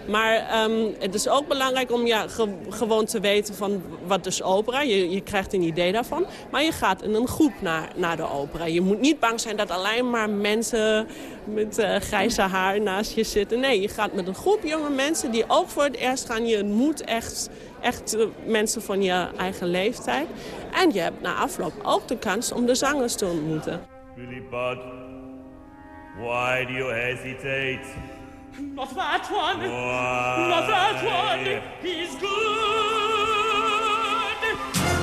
Maar um, het is ook belangrijk om ja, ge gewoon te weten van wat is opera. Je, je krijgt een idee daarvan. Maar je gaat in een groep naar, naar de opera. Je moet niet bang zijn dat alleen maar mensen met uh, grijze haar naast je zitten. Nee, je gaat met een groep jonge mensen die ook voor het eerst gaan. Je moet echt, echt mensen van je eigen leeftijd. En je hebt na afloop ook de kans om de zangers te ontmoeten. Billy Bud, why do you hesitate? Not that one. Why? Not that one. He's good.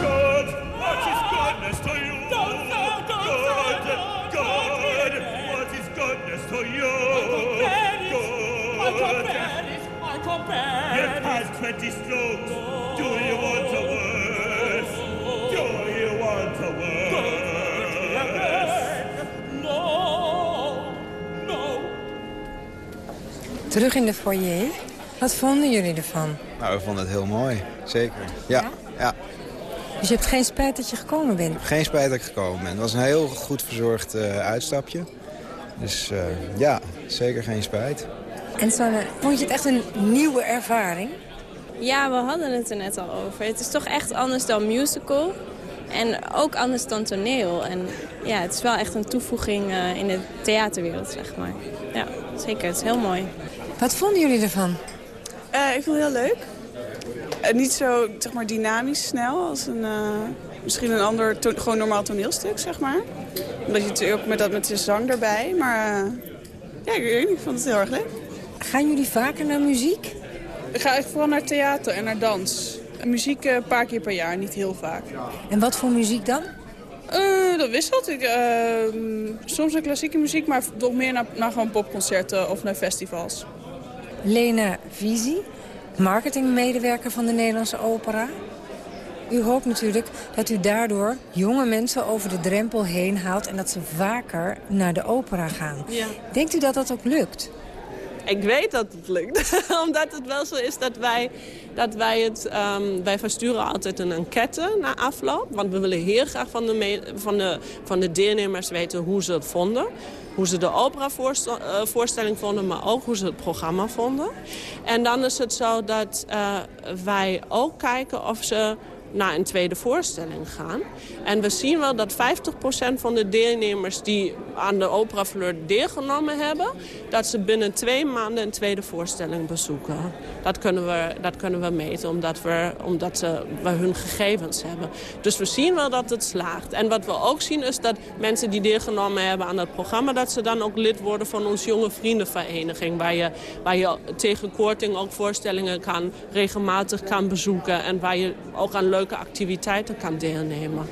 Good. What is goodness to you? Don't say, don't good. Good. Good. What is goodness to you? I compare it. You've had 20 strokes. Oh. Do you want a worse? Do you want a worse? Terug in de foyer. Wat vonden jullie ervan? Nou, we vonden het heel mooi. Zeker. Ja. ja? ja. Dus je hebt geen spijt dat je gekomen bent? Ik heb geen spijt dat ik gekomen ben. Het was een heel goed verzorgd uh, uitstapje. Dus uh, ja, zeker geen spijt. En Sanne, vond je het echt een nieuwe ervaring? Ja, we hadden het er net al over. Het is toch echt anders dan musical. En ook anders dan toneel. En ja, het is wel echt een toevoeging uh, in de theaterwereld, zeg maar. Ja, zeker. Het is heel mooi. Wat vonden jullie ervan? Uh, ik vond het heel leuk. Uh, niet zo zeg maar, dynamisch snel als een, uh, misschien een ander, gewoon normaal toneelstuk, zeg maar. Omdat je natuurlijk ook met, dat, met de zang erbij. Maar uh, ja, ik weet niet, ik vond het heel erg leuk. Gaan jullie vaker naar muziek? Ik ga eigenlijk vooral naar theater en naar dans. muziek een paar keer per jaar, niet heel vaak. En wat voor muziek dan? Uh, dat wisselt. Ik, uh, soms een klassieke muziek, maar toch meer naar, naar gewoon popconcerten of naar festivals. Lena Vizi, marketingmedewerker van de Nederlandse Opera. U hoopt natuurlijk dat u daardoor jonge mensen over de drempel heen haalt... en dat ze vaker naar de opera gaan. Ja. Denkt u dat dat ook lukt? Ik weet dat het lukt. Omdat het wel zo is dat wij, dat wij het... Um, wij versturen altijd een enquête na afloop. Want we willen heel graag van de, van de, van de deelnemers weten hoe ze het vonden. Hoe ze de opera-voorstelling vonden, maar ook hoe ze het programma vonden. En dan is het zo dat uh, wij ook kijken of ze naar een tweede voorstelling gaan. En we zien wel dat 50% van de deelnemers die aan de Opera Fleur deelgenomen hebben... dat ze binnen twee maanden een tweede voorstelling bezoeken. Dat kunnen we, dat kunnen we meten, omdat, we, omdat ze, we hun gegevens hebben. Dus we zien wel dat het slaagt. En wat we ook zien is dat mensen die deelgenomen hebben aan het programma... dat ze dan ook lid worden van onze jonge vriendenvereniging... waar je, waar je tegen korting ook voorstellingen kan, regelmatig kan bezoeken... en waar je ook aan leuke activiteiten kan deelnemen.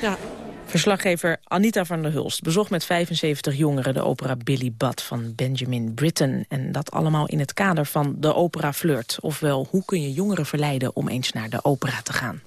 Ja. Verslaggever Anita van der Hulst bezocht met 75 jongeren de opera Billy Budd van Benjamin Britten. En dat allemaal in het kader van de opera Flirt. Ofwel, hoe kun je jongeren verleiden om eens naar de opera te gaan?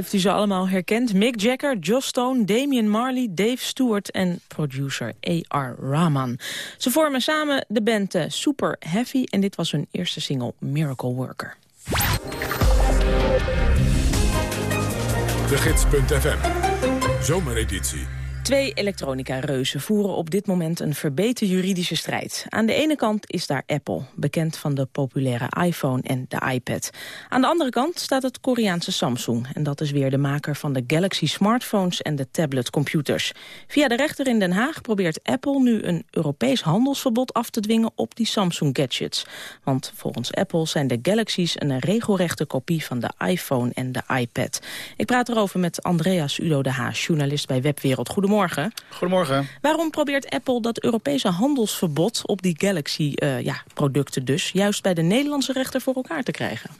Heeft u ze allemaal herkend? Mick Jagger, Joss Stone, Damian Marley, Dave Stewart en producer A.R. Rahman. Ze vormen samen de band eh, Super Heavy en dit was hun eerste single Miracle Worker. De Gids.fm. Zomereditie. Twee elektronica-reuzen voeren op dit moment een verbeten juridische strijd. Aan de ene kant is daar Apple, bekend van de populaire iPhone en de iPad. Aan de andere kant staat het Koreaanse Samsung. En dat is weer de maker van de Galaxy smartphones en de tabletcomputers. Via de rechter in Den Haag probeert Apple nu een Europees handelsverbod af te dwingen op die Samsung-gadgets. Want volgens Apple zijn de Galaxies een regelrechte kopie van de iPhone en de iPad. Ik praat erover met Andreas Udo de Haas, journalist bij Webwereld. Goedemorgen. Goedemorgen. Waarom probeert Apple dat Europese handelsverbod op die Galaxy-producten dus... juist bij de Nederlandse rechter voor elkaar te krijgen?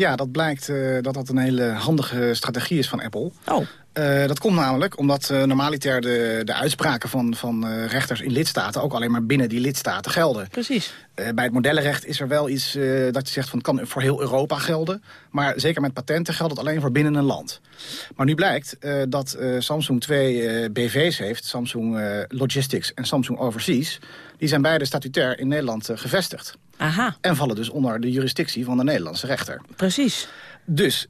Ja, dat blijkt uh, dat dat een hele handige strategie is van Apple. Oh. Uh, dat komt namelijk omdat uh, normaliter de, de uitspraken van, van uh, rechters in lidstaten... ook alleen maar binnen die lidstaten gelden. Precies. bij het modellenrecht is er wel iets dat je zegt van... het kan voor heel Europa gelden. Maar zeker met patenten geldt het alleen voor binnen een land. Maar nu blijkt dat Samsung twee BV's heeft. Samsung Logistics en Samsung Overseas. Die zijn beide statutair in Nederland gevestigd. Aha. En vallen dus onder de jurisdictie van de Nederlandse rechter. Precies. Dus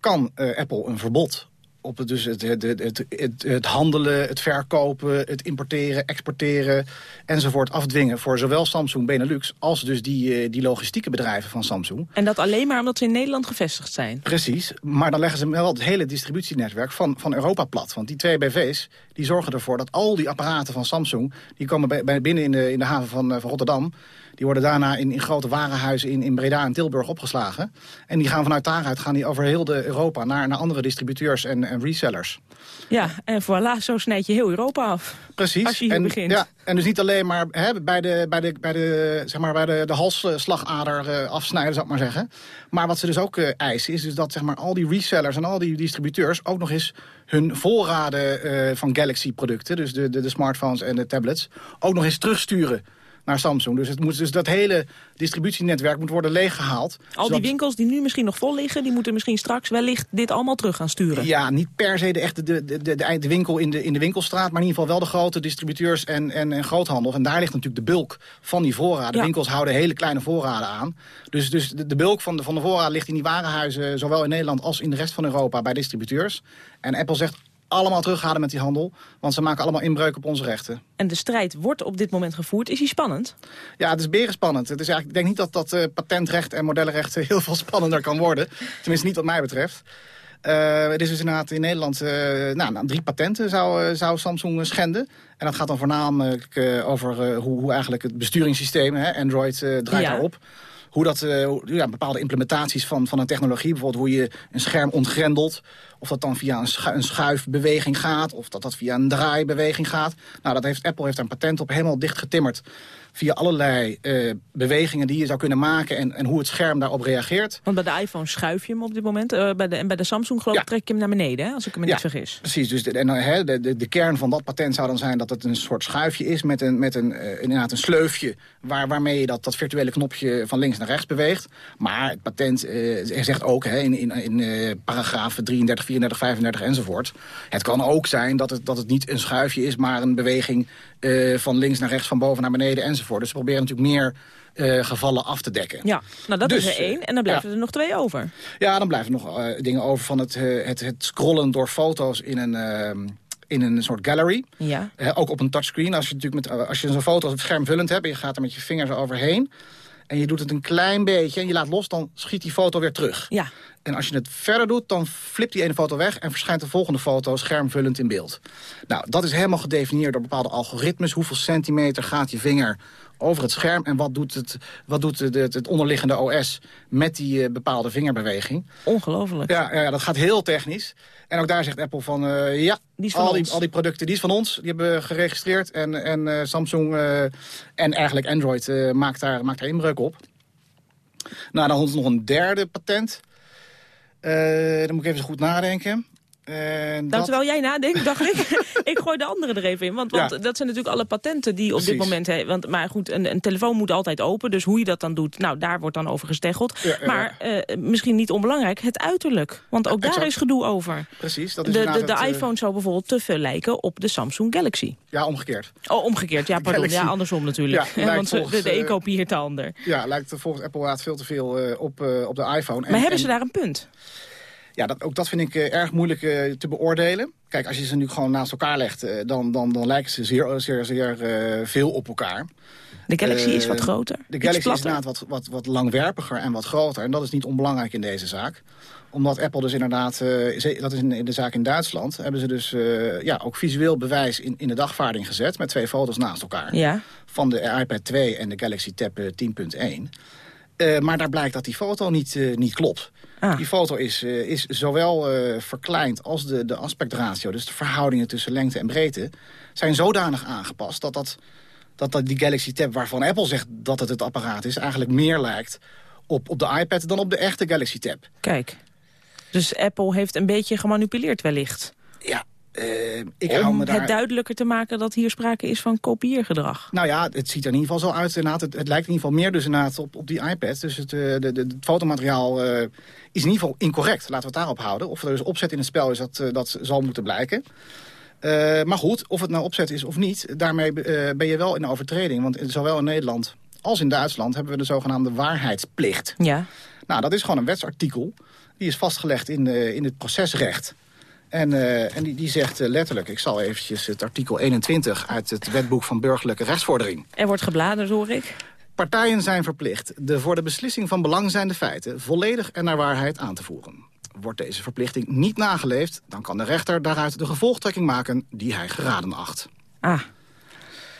kan Apple een verbod op het, dus het, het, het, het, het handelen, het verkopen, het importeren, exporteren enzovoort afdwingen voor zowel Samsung Benelux als dus die, die logistieke bedrijven van Samsung. En dat alleen maar omdat ze in Nederland gevestigd zijn? Precies, maar dan leggen ze wel het hele distributienetwerk van, van Europa plat. Want die twee BV's die zorgen ervoor dat al die apparaten van Samsung, die komen bij, bij binnen in de, in de haven van, van Rotterdam. Die worden daarna in, in grote warenhuizen in, in Breda en Tilburg opgeslagen. En die gaan vanuit daaruit gaan die over heel de Europa naar, naar andere distributeurs en, en resellers. Ja, en voilà, zo snijd je heel Europa af. Precies. Als je hier en, begint. Ja, en dus niet alleen maar hè, bij, de, bij, de, bij, de, zeg maar, bij de, de halsslagader uh, afsnijden, zou ik maar zeggen. Maar wat ze dus ook uh, eisen is dus dat zeg maar, al die resellers en al die distributeurs... ook nog eens hun voorraden uh, van Galaxy-producten, dus de, de, de smartphones en de tablets... ook nog eens terugsturen naar Samsung. Dus, het moet, dus dat hele distributienetwerk moet worden leeggehaald. Al die winkels die nu misschien nog vol liggen... die moeten misschien straks wellicht dit allemaal terug gaan sturen. Ja, niet per se de, echte, de, de, de, de winkel in de, in de winkelstraat... maar in ieder geval wel de grote distributeurs en, en, en groothandel. En daar ligt natuurlijk de bulk van die voorraden. Ja. Winkels houden hele kleine voorraden aan. Dus, dus de, de bulk van de, van de voorraden ligt in die warenhuizen... zowel in Nederland als in de rest van Europa bij distributeurs. En Apple zegt allemaal terughalen met die handel. Want ze maken allemaal inbreuk op onze rechten. En de strijd wordt op dit moment gevoerd. Is die spannend? Ja, het is beren spannend. Het is eigenlijk, ik denk niet dat dat uh, patentrecht en modellenrecht heel veel spannender kan worden. Tenminste niet wat mij betreft. Uh, het is dus inderdaad in Nederland uh, nou, nou, drie patenten zou, zou Samsung schenden. En dat gaat dan voornamelijk over hoe, hoe, eigenlijk het besturingssysteem, hè, Android, draait Ja. daarop. Hoe dat, hoe- ja, bepaalde implementaties van, van een technologie, bijvoorbeeld hoe je een scherm ontgrendelt. Of dat dan via een, een schuifbeweging gaat, of dat dat via een draaibeweging gaat. Nou, dat heeft, Apple heeft daar een patent op helemaal dicht getimmerd. Via allerlei eh, bewegingen die je zou kunnen maken en, en hoe het scherm daarop reageert. Want bij de iPhone schuif je hem op dit moment. Eh, bij de, en bij de Samsung geloof ik trek je hem naar beneden, hè, als ik me niet vergis. Precies, dus de, en, hè, de, de, de kern van dat patent zou dan zijn dat het een soort schuifje is met een, met een, eh, inderdaad een sleufje waar, waarmee je dat, dat virtuele knopje van links naar rechts beweegt. Maar het patent eh, zegt ook hè, in, in, in eh, paragrafen 33, 34, 35 enzovoort. Het kan ook zijn dat het, dat het niet een schuifje is, maar een beweging eh, van links naar rechts, van boven naar beneden enzovoort. Dus ze proberen natuurlijk meer eh, gevallen af te dekken. Ja, nou dat Dus, is er één. En dan blijven ja. er nog twee over. Ja, dan blijven er nog eh, dingen over van het, eh, het, het scrollen door foto's in een, ehm, in een soort gallery. Ja. Eh, ook op een touchscreen. Als je, natuurlijk met, eh, als je zo'n foto schermvullend hebt en je gaat er met je vingers overheen... en je doet het een klein beetje en je laat los, dan schiet die foto weer terug. Ja. En als je het verder doet, dan flipt die ene foto weg... en verschijnt de volgende foto schermvullend in beeld. Nou, dat is helemaal gedefinieerd door bepaalde algoritmes. Hoeveel centimeter gaat je vinger over het scherm. En wat doet het, wat doet het, het, onderliggende OS met die eh, bepaalde vingerbeweging. Ongelooflijk. Ja, ja, dat gaat heel technisch. En ook daar zegt Apple van, eh, ja, Die is van al, die, al die producten, die is van ons. Die hebben we geregistreerd. En, en eh, Samsung en eigenlijk Android maakt, daar, maakt daar inbreuk op. Nou, dan is nog een derde patent. Eh, dan moet ik even goed nadenken. En Nou, dat- terwijl jij nadenkt, dacht ik, ik gooi de andere er even in. Want, want Ja. dat zijn natuurlijk alle patenten die op dit moment... He, want, maar goed, een, een telefoon moet altijd open. Dus hoe je dat dan doet, nou, daar wordt dan over gesteggeld. Ja, ja, maar eh, misschien niet onbelangrijk, het uiterlijk. Want ook daar is gedoe over. Precies, dat is De, de, de eh, iPhone zou bijvoorbeeld te veel lijken op de Samsung Galaxy. Ja, omgekeerd. Oh, omgekeerd. Ja, pardon. Galaxy. Ja, andersom natuurlijk. Want ze- de, volgens, de eh, een kopieert de ander. Ja, lijkt volgens Apple inderdaad veel te veel op, op de iPhone. En- Maar hebben en- ze daar een punt? Ja, dat, ook dat vind ik eh, erg moeilijk eh, te beoordelen. Kijk, als je ze nu gewoon naast elkaar legt... eh, dan, dan, dan lijken ze zeer, zeer, zeer veel op elkaar. De Galaxy is wat groter. De Galaxy is inderdaad wat, wat, wat langwerpiger en wat groter. En dat is niet onbelangrijk in deze zaak. Omdat Apple dus inderdaad, dat is in, de zaak in Duitsland... hebben ze dus ja, ook visueel bewijs in, in de dagvaarding gezet... met twee foto's naast elkaar. Ja. Van de iPad 2 en de Galaxy Tab eh, 10.1. Eh, maar daar blijkt dat die foto niet, niet klopt. Ah. Die foto is, eh, is zowel eh, verkleind als de, de aspectratio... dus de verhoudingen tussen lengte en breedte... zijn zodanig aangepast dat, dat, dat, dat die Galaxy Tab... waarvan Apple zegt dat het het apparaat is... eigenlijk meer lijkt op, op de iPad dan op de echte Galaxy Tab. Kijk. Dus Apple heeft een beetje gemanipuleerd wellicht. Ja, eh, ik hou Om me daar... het duidelijker te maken dat hier sprake is van kopieergedrag. Nou ja, het ziet er in ieder geval zo uit. Inderdaad. Het, het lijkt in ieder geval meer dus inderdaad op, op die iPad. Dus het, eh, de, de, het fotomateriaal eh, is in ieder geval incorrect. Laten we het daarop houden. Of er dus opzet in het spel is, dat, dat zal moeten blijken. Maar goed, of het nou opzet is of niet... daarmee ben je wel in overtreding. Want zowel in Nederland als in Duitsland... hebben we de zogenaamde waarheidsplicht. Ja. Nou, dat is gewoon een wetsartikel. Die is vastgelegd in, in het procesrecht. En, eh, en die, die zegt eh, letterlijk... ik zal eventjes het artikel 21 uit het wetboek van burgerlijke rechtsvordering... Er wordt gebladerd, hoor ik. Partijen zijn verplicht de voor de beslissing van belang zijnde feiten... volledig en naar waarheid aan te voeren. Wordt deze verplichting niet nageleefd... dan kan de rechter daaruit de gevolgtrekking maken die hij geraden acht. Ah.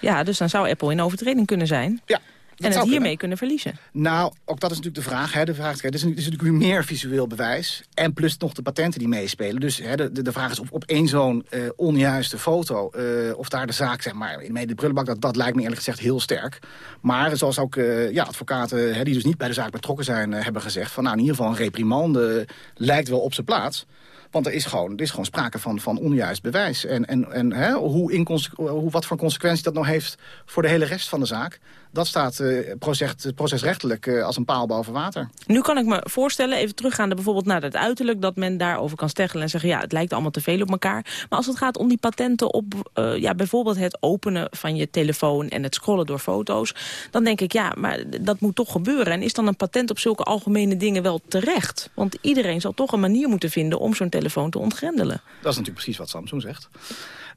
Ja, dus dan zou Apple in overtreding kunnen zijn. Ja. En het hiermee kunnen verliezen. Nou, ook dat is natuurlijk de vraag. Hè. De vraag er is, nu- er is natuurlijk weer meer visueel bewijs. En plus nog de patenten die meespelen. Dus hè, de, de, vraag is of op één zo'n eh, onjuiste foto... eh, of daar de zaak, zeg maar, in de prullenbak... Dat, dat lijkt me eerlijk gezegd heel sterk. Maar zoals ook eh, ja, advocaten hè, die dus niet bij de zaak betrokken zijn... hebben gezegd van nou, in ieder geval een reprimande lijkt wel op zijn plaats... Want er is gewoon, er is gewoon sprake van, van onjuist bewijs. En, en, en hè, hoe hoe, wat voor consequentie dat nou heeft voor de hele rest van de zaak... dat staat eh, proces, procesrechtelijk eh, als een paal boven water. Nu kan ik me voorstellen, even teruggaande bijvoorbeeld naar het uiterlijk... dat men daarover kan steggelen en zeggen... ja, het lijkt allemaal te veel op elkaar. Maar als het gaat om die patenten op eh, ja, bijvoorbeeld het openen van je telefoon... en het scrollen door foto's, dan denk ik... ja, maar dat moet toch gebeuren. En is dan een patent op zulke algemene dingen wel terecht? Want iedereen zal toch een manier moeten vinden om zo'n telefoon te ontgrendelen. Dat is natuurlijk precies wat Samsung zegt.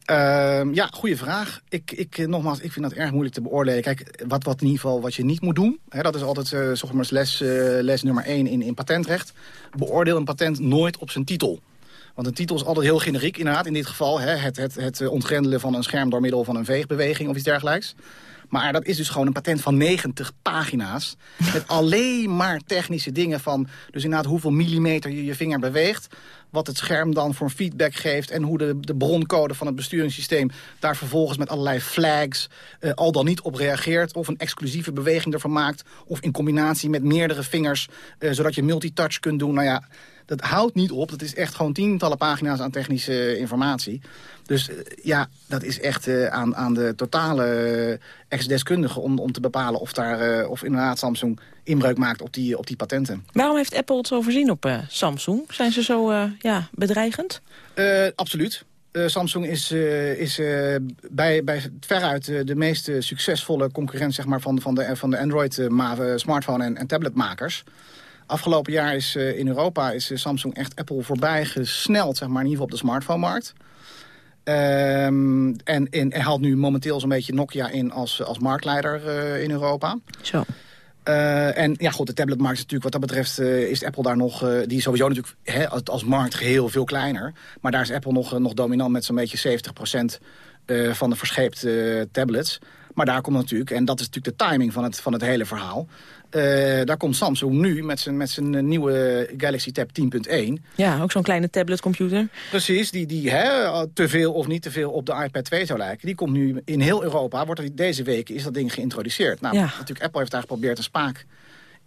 Ehm, ja, goede vraag. Ik, ik, eh, nogmaals, ik vind dat erg moeilijk te beoordelen. Kijk, wat, wat in ieder geval wat je niet moet doen... Hè, dat is altijd eens les, eh, les nummer één in, in patentrecht. Beoordeel een patent nooit op zijn titel. Want een titel is altijd heel generiek, inderdaad. In dit geval hè, het, het, het ontgrendelen van een scherm door middel van een veegbeweging of iets dergelijks. Maar dat is dus gewoon een patent van 90 pagina's. Met alleen maar technische dingen van... dus inderdaad hoeveel millimeter je je vinger beweegt... wat het scherm dan voor feedback geeft... en hoe de, de broncode van het besturingssysteem... daar vervolgens met allerlei flags eh, al dan niet op reageert... of een exclusieve beweging ervan maakt... of in combinatie met meerdere vingers... eh, zodat je multitouch kunt doen. Nou ja, dat houdt niet op. Dat is echt gewoon tientallen pagina's aan technische eh, informatie. Dus eh, ja, dat is echt eh, aan, aan de totale ex-deskundige... Om, om te bepalen of, daar, of inderdaad Samsung inbreuk maakt op die, op die patenten. Waarom heeft Apple het zo voorzien op Samsung? Zijn ze zo ja, bedreigend? Absoluut. Samsung is, is bij, bij veruit de meest succesvolle concurrent zeg maar, van, van de, van de Android-smartphone- en, en tabletmakers. Afgelopen jaar is eh, in Europa is eh, Samsung echt Apple voorbij gesneld, zeg maar, in ieder geval op de smartphone-markt. Ehm, en, en, en haalt nu momenteel zo'n beetje Nokia in als, als marktleider eh, in Europa. Zo. Eh, en ja, goed, de tabletmarkt is natuurlijk wat dat betreft eh, is Apple daar nog, eh, die is sowieso natuurlijk hè, als, markt geheel veel kleiner. Maar daar is Apple nog, eh, nog dominant met zo'n beetje 70% eh, van de verscheepte eh, tablets. Maar daar komt natuurlijk, en dat is natuurlijk de timing van het, van het hele verhaal... eh, daar komt Samsung nu met zijn, met zijn nieuwe Galaxy Tab 10.1. Ja, ook zo'n kleine tabletcomputer. Precies, die, die hè, te veel of niet te veel op de iPad 2 zou lijken. Die komt nu in heel Europa, wordt er deze week is dat ding geïntroduceerd. Nou, Ja. natuurlijk Apple heeft daar geprobeerd een spaak eh,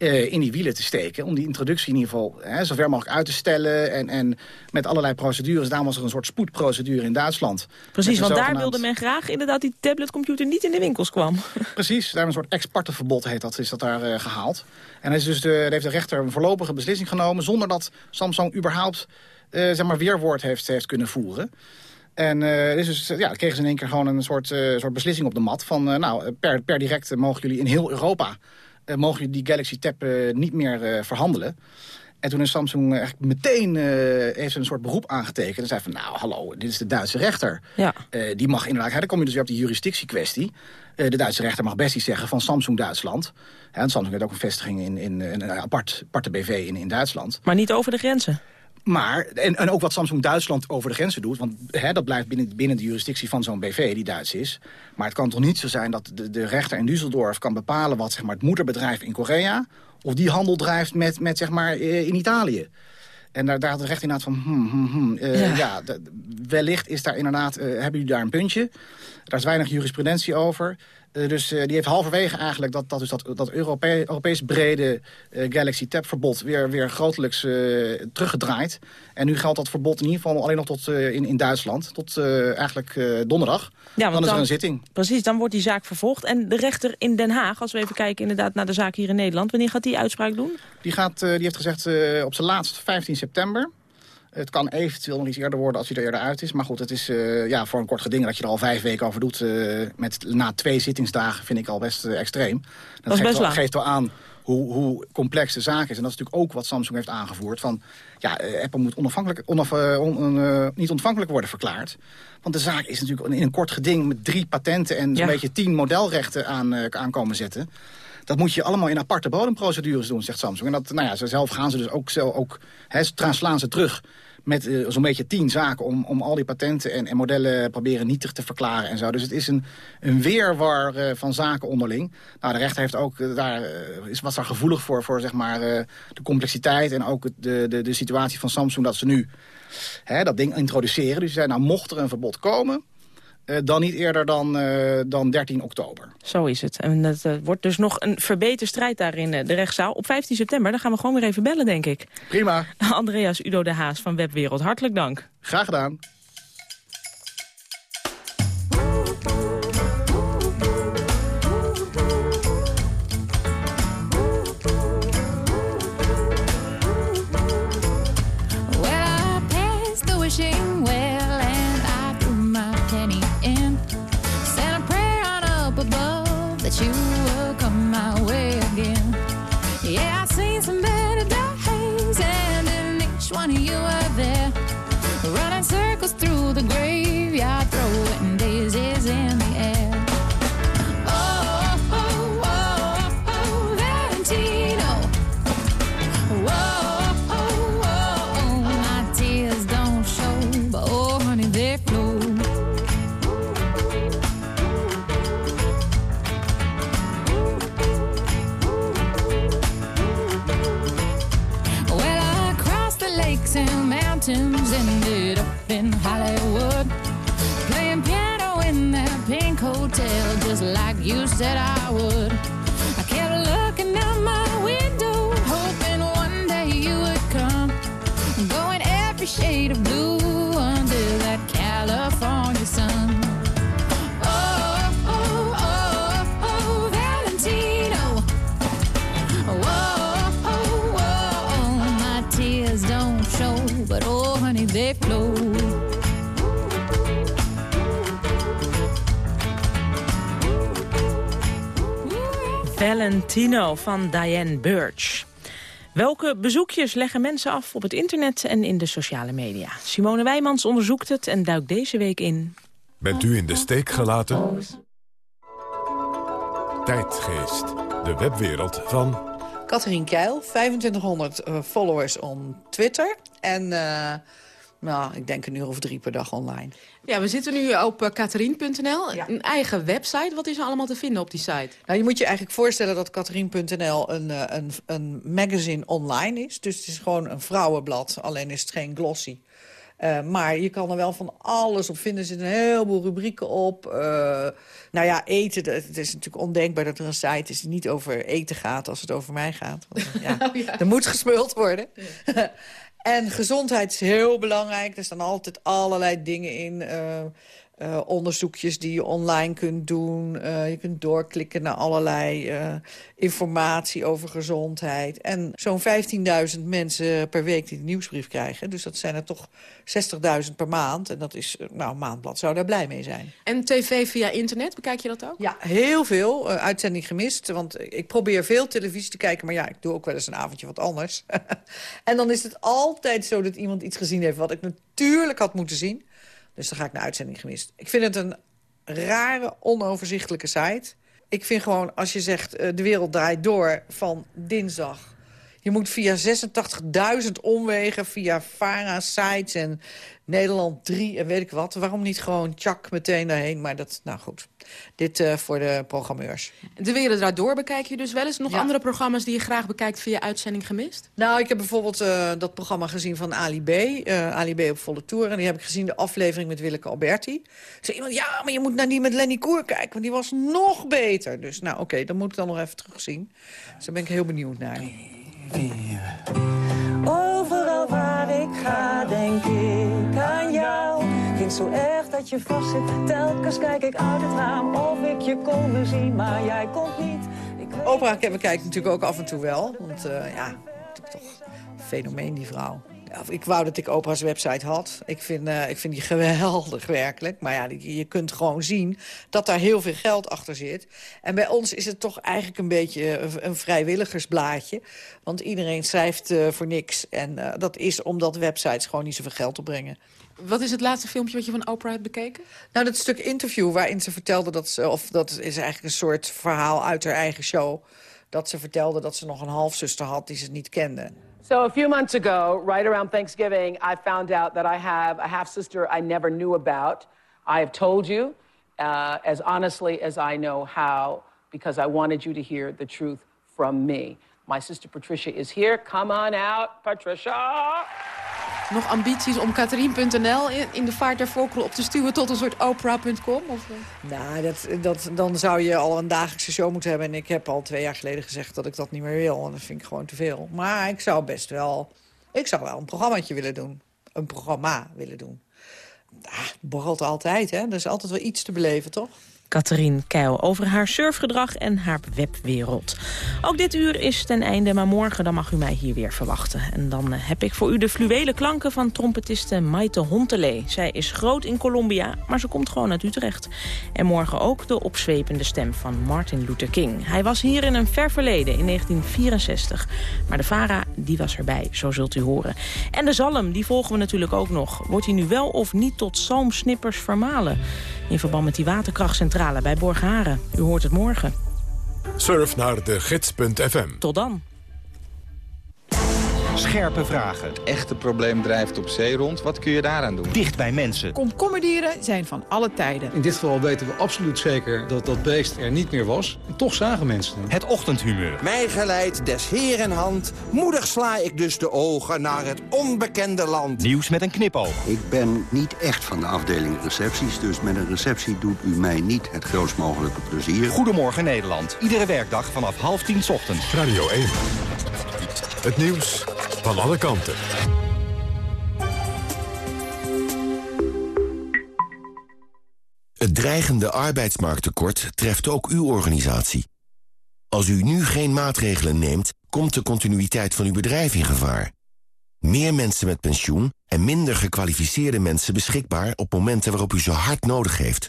in die wielen te steken. Om die introductie in ieder geval hè, zo ver mogelijk uit te stellen. En, en met allerlei procedures. Daarom was er een soort spoedprocedure in Duitsland. Precies, want daar wilde men graag inderdaad die tabletcomputer niet in de winkels kwam. Precies, daar een soort exportenverbod heet dat, is dat daar eh, gehaald. En is dus de, heeft de rechter een voorlopige beslissing genomen... zonder dat Samsung überhaupt eh, zeg maar weerwoord heeft, heeft kunnen voeren. En eh, dus, ja, kregen ze in één keer gewoon een soort, eh, soort beslissing op de mat... van eh, nou, per, per direct eh, mogen jullie in heel Europa... eh, mogen jullie die Galaxy Tab eh, niet meer eh, verhandelen. En toen is Samsung eigenlijk meteen heeft ze een soort beroep aangetekend. En zei van, nou, hallo, dit is de Duitse rechter. Ja. Die mag inderdaad, dan kom je dus weer op die jurisdictiekwestie. Eh, de Duitse rechter mag best iets zeggen van Samsung Duitsland. Hè, want Samsung heeft ook een vestiging in, in, in een apart, aparte BV in, in Duitsland. Maar niet over de grenzen. Maar, en, en ook wat Samsung Duitsland over de grenzen doet... want hè, dat blijft binnen, binnen de jurisdictie van zo'n BV die Duits is. Maar het kan toch niet zo zijn dat de, de rechter in Düsseldorf kan bepalen... wat zeg maar, het moederbedrijf in Korea... of die handel drijft met, met zeg maar, eh, in Italië. En daar, daar had de rechter inderdaad van... Hmm, hmm, hmm, eh, Ja. wellicht is daar inderdaad, eh, hebben jullie daar een puntje. Daar is weinig jurisprudentie over. Eh, dus eh, die heeft halverwege eigenlijk dat, dat, dus dat, dat Europe Europees brede eh, Galaxy Tab verbod weer, weer grotelijks teruggedraaid. En nu geldt dat verbod in ieder geval alleen nog tot in, in Duitsland. Tot eigenlijk donderdag. Ja, want dan is er dan- een zitting. Precies, dan wordt die zaak vervolgd. En de rechter in Den Haag, als we even kijken inderdaad naar de zaak hier in Nederland... wanneer gaat die uitspraak doen? Die, gaat, die heeft gezegd op zijn laatst 15 september. Het kan eventueel nog iets eerder worden als hij er eerder uit is. Maar goed, het is eh, ja, voor een kort geding dat je er al vijf weken over doet... eh, met, na twee zittingsdagen vind ik al best eh, extreem. Dat, geeft, wel, lang. geeft wel aan hoe, hoe complex de zaak is. En dat is natuurlijk ook wat Samsung heeft aangevoerd. Van, ja, Apple moet onafhankelijk, onaf, on- niet ontvankelijk worden verklaard. Want de zaak is natuurlijk in een kort geding... met drie patenten en zo'n Ja. beetje tien modelrechten aan, aan komen zetten... Dat moet je allemaal in aparte bodemprocedures doen, zegt Samsung. En dat, nou ja, ze zelf gaan ze dus ook, zelf ook hè, ze slaan ze terug met eh, zo'n beetje tien zaken... Om, om al die patenten en, en modellen proberen nietig te verklaren en zo. Dus het is een, een weerwar eh, van zaken onderling. Nou, de rechter heeft ook, eh, daar, is, was daar gevoelig voor, voor zeg maar, de complexiteit... en ook de, de, de situatie van Samsung dat ze nu hè, dat ding introduceren. Dus ze zei, nou, mocht er een verbod komen... eh, dan niet eerder dan, eh, dan 13 oktober. Zo is het. En het eh, wordt dus nog een verbeterde strijd daar in de rechtszaal. Op 15 september, dan gaan we gewoon weer even bellen, denk ik. Prima. Andreas Udo de Haas van Webwereld, hartelijk dank. Graag gedaan. Valentino van Diane Birch. Welke bezoekjes leggen mensen af op het internet en in de sociale media? Simone Wijmans onderzoekt het en duikt deze week in... Bent u in de steek gelaten? Tijdgeest, de webwereld van... Catherine Keil, 2500 eh, followers op Twitter. En eh, Nou, ik denk een uur of drie per dag online. Ja, we zitten nu op uh, Katerien.nl. Een eigen website. Wat is er allemaal te vinden op die site? Nou, je moet je eigenlijk voorstellen dat Katerien.nl een, uh, een, een magazine online is. Dus het is gewoon een vrouwenblad, alleen is het geen glossy. Uh, maar je kan er wel van alles op vinden. Er zitten een heleboel rubrieken op. Uh, nou ja, eten. Het is natuurlijk ondenkbaar dat er een site is die niet over eten gaat als het over mij gaat. Want, ja, oh, ja. Er moet gesmuld worden. Ja. en gezondheid is heel belangrijk. Er staan altijd allerlei dingen in. Uh, uh, onderzoekjes die je online kunt doen. Uh, je kunt doorklikken naar allerlei uh, informatie over gezondheid. En zo'n 15.000 mensen per week die de nieuwsbrief krijgen. Dus dat zijn er toch 60.000 per maand. En dat is, nou, een maandblad zou daar blij mee zijn. En tv via internet, bekijk je dat ook? Ja, heel veel. uitzending gemist. Want ik probeer veel televisie te kijken. Maar ja, ik doe ook wel eens een avondje wat anders. en dan is het altijd zo dat iemand iets gezien heeft... wat ik natuurlijk had moeten zien... Dus dan ga ik naar uitzending gemist. Ik vind het een rare, onoverzichtelijke site. Ik vind gewoon, als je zegt uh, de wereld draait door van dinsdag... Je moet via 86.000 omwegen, via VARA-sites en Nederland 3 en weet ik wat. Waarom niet gewoon tjak meteen daarheen? Maar dat, nou goed, dit uh, voor de programmeurs. De Wereld Draait Door bekijk je dus wel eens. Nog ja. andere programma's die je graag bekijkt via uitzending gemist? Nou, ik heb bijvoorbeeld uh, dat programma gezien van Ali B. Uh, Ali B op volle tour. En die heb ik gezien, de aflevering met Willeke Alberti. Zei iemand, ja, maar je moet naar die met Lenny Koer kijken. Want die was nog beter. Dus nou, oké, okay, dan moet ik dan nog even terugzien. Dus daar ben ik heel benieuwd naar. Overal waar ik ga, denk ik aan jou. Vind zo erg dat je vastzit. Telkens kijk ik uit het raam of ik je komen zie, maar jij komt niet. Ik Opera bekijk natuurlijk ook af en toe wel. Want uh, ja, toch een fenomeen die vrouw. Ik wou dat ik Oprah's website had. Ik vind, uh, ik vind die geweldig werkelijk. Maar ja, je, je kunt gewoon zien dat daar heel veel geld achter zit. En bij ons is het toch eigenlijk een beetje een, een vrijwilligersblaadje. Want iedereen schrijft uh, voor niks. En uh, dat is omdat websites gewoon niet zoveel geld opbrengen. Wat is het laatste filmpje wat je van Oprah hebt bekeken? Nou, dat stuk interview waarin ze vertelde dat ze... of dat is eigenlijk een soort verhaal uit haar eigen show... dat ze vertelde dat ze nog een halfzuster had die ze niet kende. So a few months ago, right around Thanksgiving, I found out that I have a half sister I never knew about. I have told you uh, as honestly as I know how because I wanted you to hear the truth from me. My sister Patricia is here. Come on out, Patricia. Nog ambities om Katerien.nl in, de vaart der volkeren op te stuwen tot een soort Oprah.com? Of... Nou, dat, dat, dan zou je al een dagelijkse show moeten hebben. En ik heb al twee jaar geleden gezegd dat ik dat niet meer wil. En dat vind ik gewoon te veel. Maar ik zou best wel... Ik zou wel een programmaatje willen doen. Een programma willen doen. Ah, borrelt altijd, hè. Er is altijd wel iets te beleven, toch? Catherine Keil over haar surfgedrag en haar webwereld. Ook dit uur is ten einde, maar morgen dan mag u mij hier weer verwachten. En dan heb ik voor u de fluwele klanken van trompetiste Maite Hontelee. Zij is groot in Colombia, maar ze komt gewoon uit Utrecht. En morgen ook de opzwepende stem van Martin Luther King. Hij was hier in een ver verleden, in 1964. Maar de VARA, die was erbij, zo zult u horen. En de zalm, die volgen we natuurlijk ook nog. Wordt hij nu wel of niet tot zalmsnippers vermalen? In verband met die waterkrachtcentrale bij Borgharen. U hoort het morgen. Surf naar de gids.fm. Tot dan. Scherpe vragen. Het echte probleem drijft op zee rond. Wat kun je daaraan doen? Dicht bij mensen. Komkommerdieren zijn van alle tijden. In dit geval weten we absoluut zeker dat dat beest er niet meer was. En toch zagen mensen hem. Het ochtendhumeur. Mij geleid des heren hand. Moedig sla ik dus de ogen naar het onbekende land. Nieuws met een knipoog. Ik ben niet echt van de afdeling recepties. Dus met een receptie doet u mij niet het grootst mogelijke plezier. Goedemorgen Nederland. Iedere werkdag vanaf half tien ochtends. Radio 1. Het nieuws van alle kanten. Het dreigende arbeidsmarkttekort treft ook uw organisatie. Als u nu geen maatregelen neemt, komt de continuïteit van uw bedrijf in gevaar. Meer mensen met pensioen en minder gekwalificeerde mensen beschikbaar op momenten waarop u ze hard nodig heeft.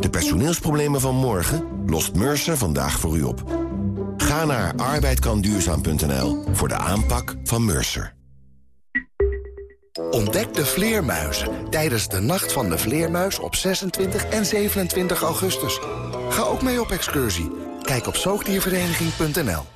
De personeelsproblemen van morgen lost Mercer vandaag voor u op. Ga naar arbeidkanduurzaam.nl voor de aanpak van Mercer. Ontdek de vleermuizen tijdens de Nacht van de Vleermuis op 26 en 27 augustus. Ga ook mee op excursie. Kijk op zoogdiervereniging.nl.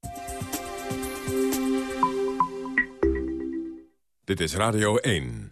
Dit is Radio 1.